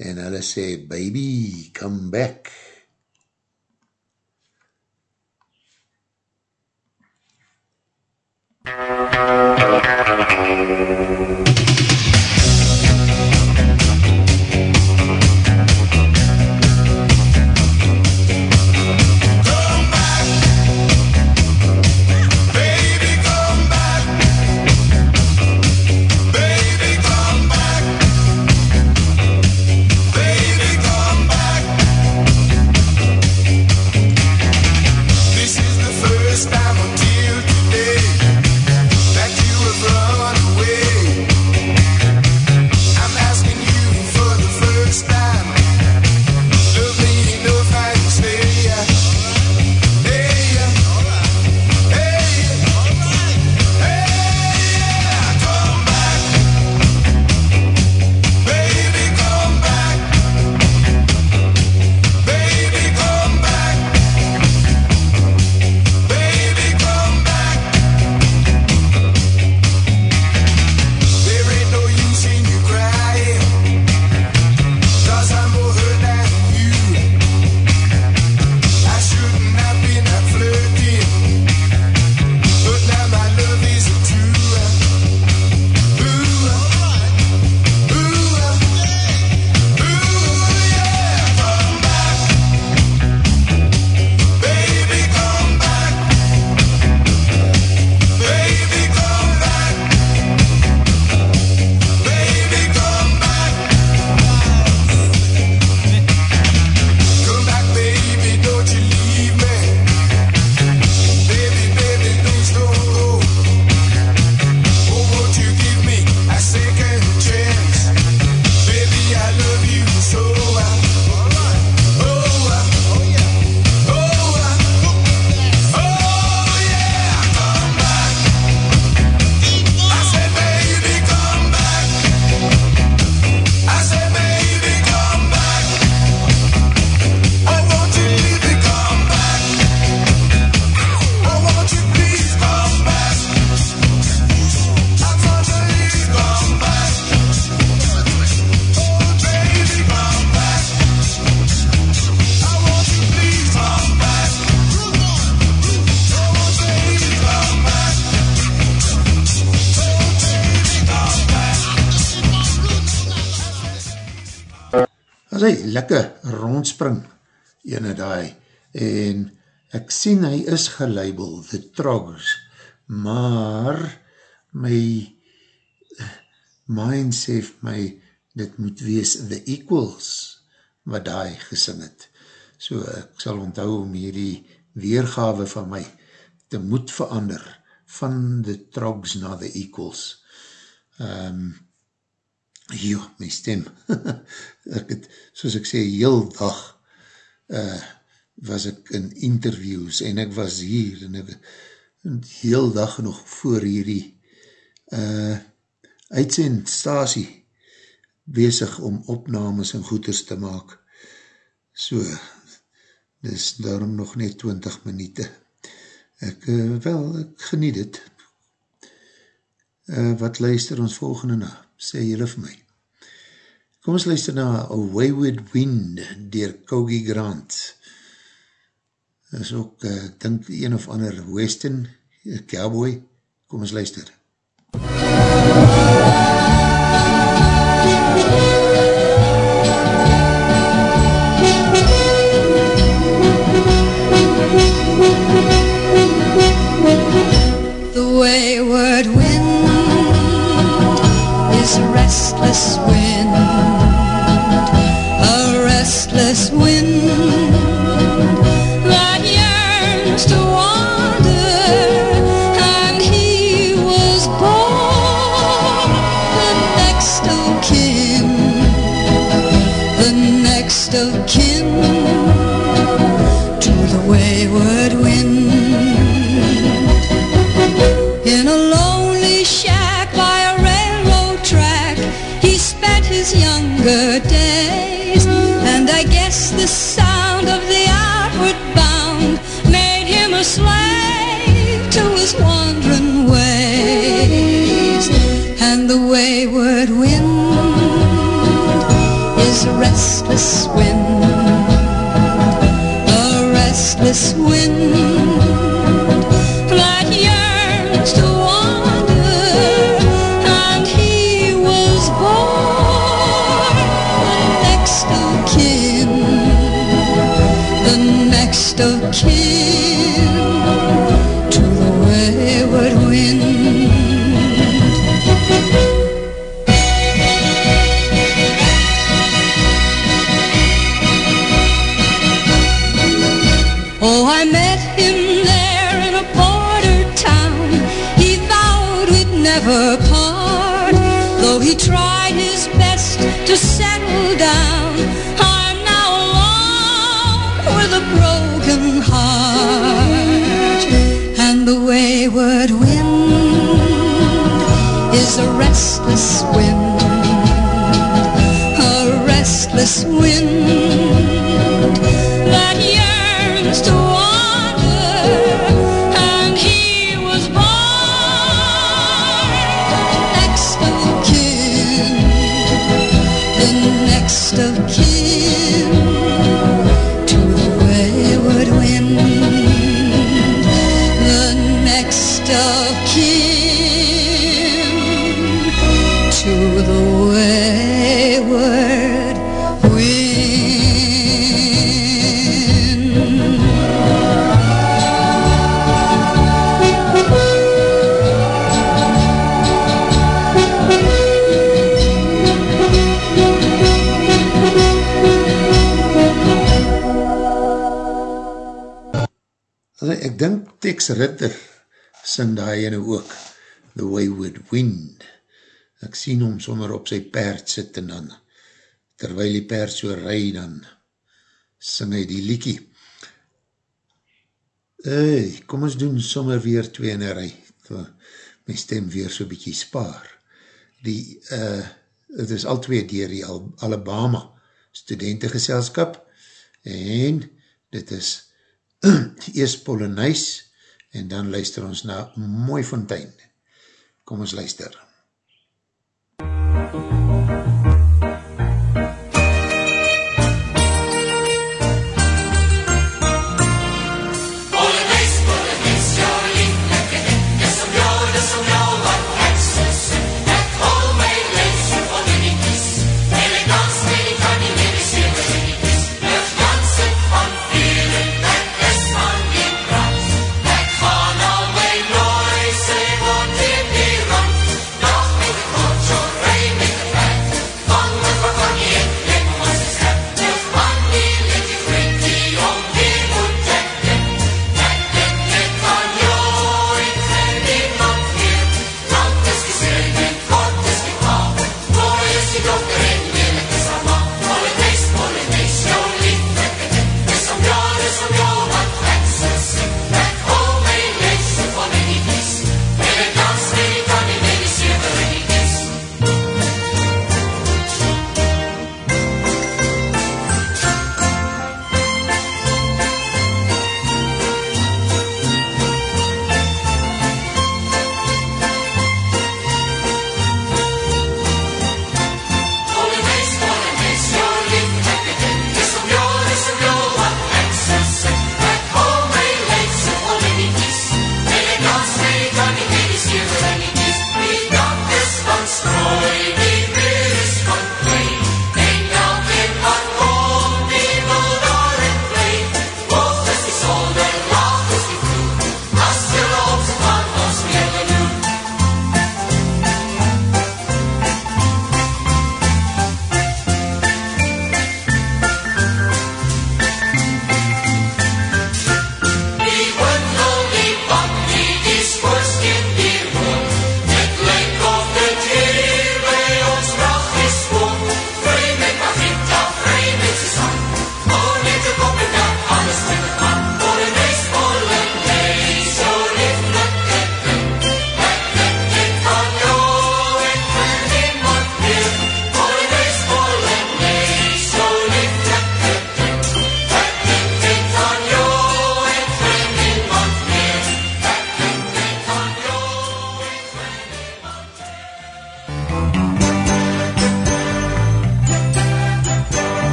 en hulle sê, baby, come back. This as hy lekker rondspring, ene daai, en ek sien hy is gelabel, The Trogs, maar my mind sê my, dit moet wees The Equals, wat daai gesing het. So ek sal onthou om hierdie weergawe van my te moet verander, van The Trogs na The Equals. Um, Jo, my stem. ek het, soos ek sê, heel dag uh, was ek in interviews en ek was hier en ek heel dag nog voor hierdie uh, uitsendstasie bezig om opnames en goeders te maak. So, dis daarom nog net 20 minuut. Ek, uh, wel, ek geniet het. Uh, wat luister ons volgende na? Sê jylle vir my. Kom ons luister na A Wayward Wind dier Kogi Grant. Is ook, uh, ek dink, een of ander western, cowboy. Kom ons luister. The a restless wind, they would to settle down, I'm now alone with a broken heart. And the wayward wind is a restless wind, a restless wind that Tex Ritter sing die ene ook, The Wayward Wind. Ek sien hom sommer op sy perd sit en dan, terwyl die perd so rij, dan sing hy die liekie. Hey, kom ons doen sommer weer twee in een rij, my stem weer so bykie spaar. Die, uh, het is al twee dier die Al Alabama studentengeselskap, en dit is eerst Polonaise, en dan luister ons na Mooi Fontein. Kom ons luister. Polonaise,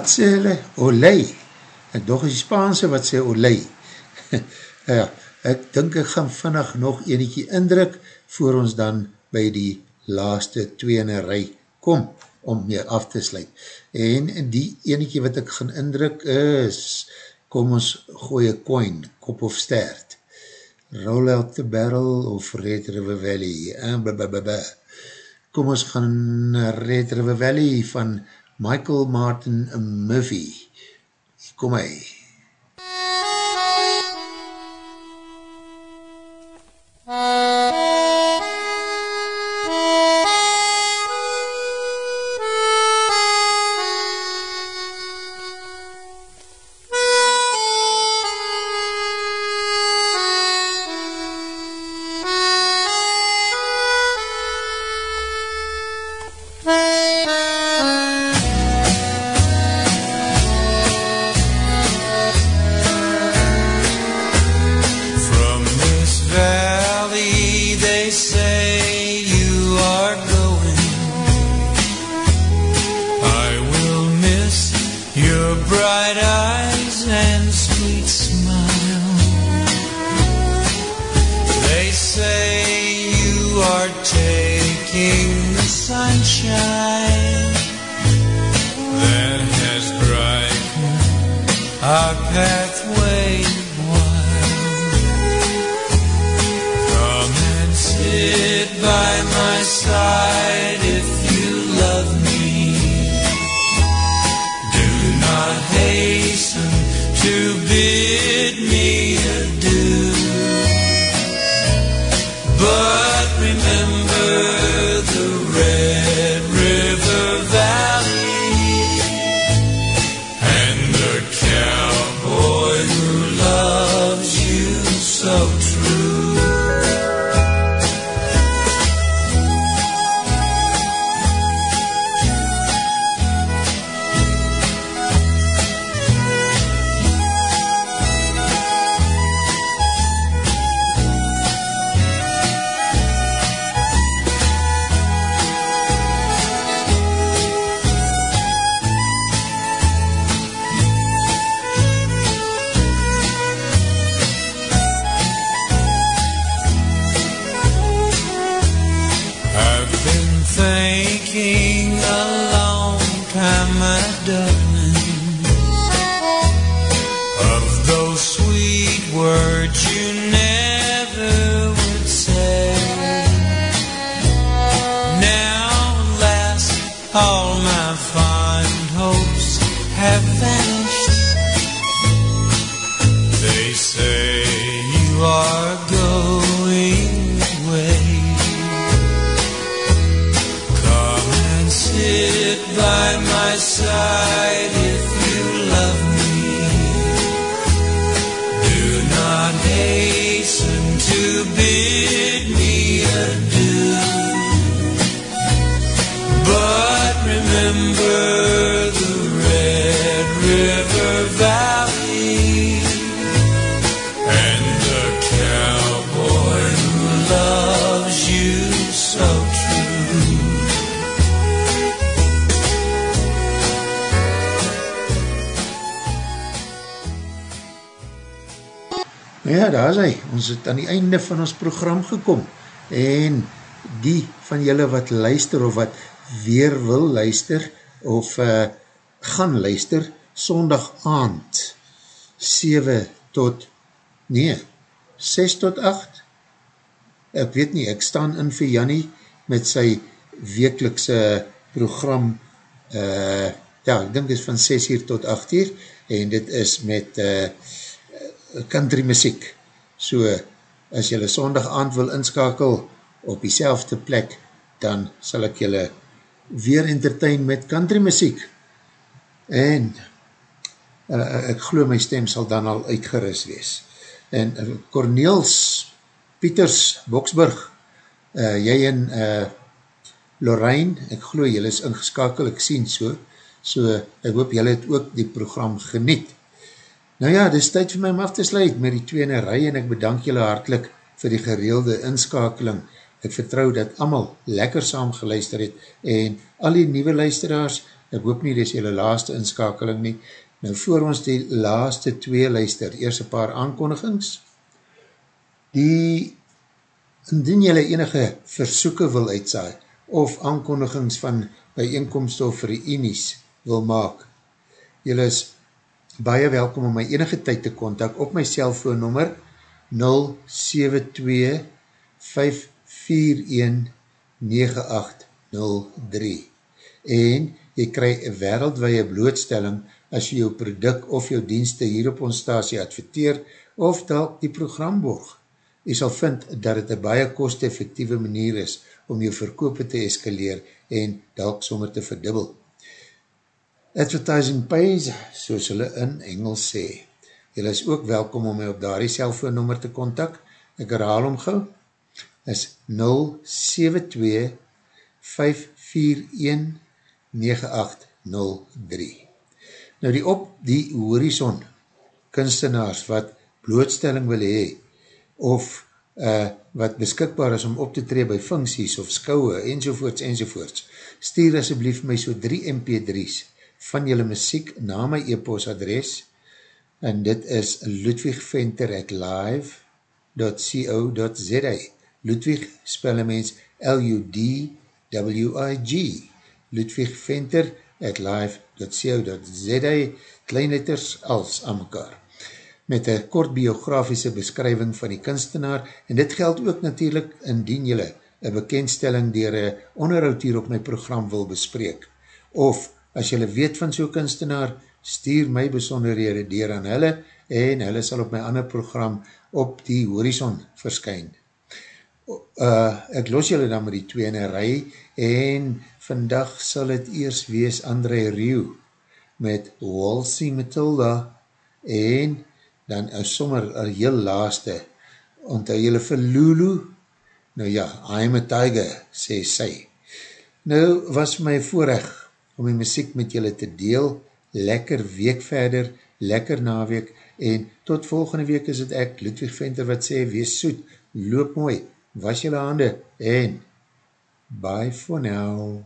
wat sê hulle? Olé. Ek dog die Spaanse wat sê olé. Nou ja, ek dink ek gaan vannig nog eniekie indruk, voor ons dan by die laaste twee in een rij kom, om mee af te sluit. En die eniekie wat ek gaan indruk is, kom ons gooi een coin, kop of stert. Roll out the barrel of Red River Valley. Eh, b -b -b -b. Kom ons gaan Red River Valley van Michael Martin Murphy, hier kom hy, so true. Ja, daar is hy. Ons het aan die einde van ons program gekom. En die van julle wat luister of wat weer wil luister of uh, gaan luister, sondag aand 7 tot nee, 6 tot 8 ek weet nie, ek staan in vir Jannie met sy wekelikse program uh, ja, ek dink is van 6 uur tot 8 uur en dit is met uh, country muziek. So, as jylle sondag aand wil inskakel op die selfde plek, dan sal ek jylle weer entertain met country muziek. En uh, ek glo my stem sal dan al uitgeris wees. En uh, Corneels Pieters Boksburg, uh, jy en uh, Lorraine, ek glo jylle is ingeskakel, ek sien so, so ek hoop jylle het ook die program geniet. Nou ja, dit is tyd vir my om af te sluit met die tweede rij en ek bedank julle hartlik vir die gereelde inskakeling. Ek vertrou dat allemaal lekker saam geluister het en al die nieuwe luisteraars, ek hoop nie, dit is julle laaste inskakeling nie. Nou voor ons die laaste twee luister, eers een paar aankondigings. Die, indien julle enige versoeken wil uitsaai of aankondigings van bijeenkomst of reenies wil maak, julle is baie welkom om my enige tyd te kontak op my cellfoonnummer 072-541-9803 en jy krij een wereldwaie blootstelling as jy jou product of jou dienste hier op ons stasie adverteer of dalk die program borg. Jy sal vind dat het een baie kost-effectieve manier is om jou verkoop te eskaleer en dalk sommer te verdubbel. Advertising pays, soos hulle in Engels sê. Julle is ook welkom om my op daar die cellfoonnummer te kontak. Ek herhaal om gauw. is 072-541-9803. Nou die op die horizon kunstenaars wat blootstelling wil hee of uh, wat beskikbaar is om op te tree by funksies of skouwe enzovoorts enzovoorts, stuur asjeblief my so 3 mp3's van julle muziek na my e-post adres en dit is ludwigventer at live.co.za Ludwig spel mens L-U-D-W-I-G Ludwig Venter at live.co.za kleinletters als aan mekaar met een kort biografiese beskrywing van die kunstenaar en dit geld ook natuurlijk indien jylle een bekendstelling dier een onderhoud hier op my program wil bespreek. Of as jylle weet van so'n kunstenaar stuur my besonderhede dier aan hulle en hulle sal op my ander program op die horizon verskyn. Uh, ek los julle dan met die tweene rij en vandag sal het eers wees André Rieu met Walsy Matilda en dan een sommer een heel laaste onthou julle vir Lulu nou ja, I'm a tiger sê sy nou was my voorrecht om die muziek met julle te deel lekker week verder lekker naweek en tot volgende week is het ek Ludwig Venter wat sê wees soet, loop mooi was julle hande en bye for now.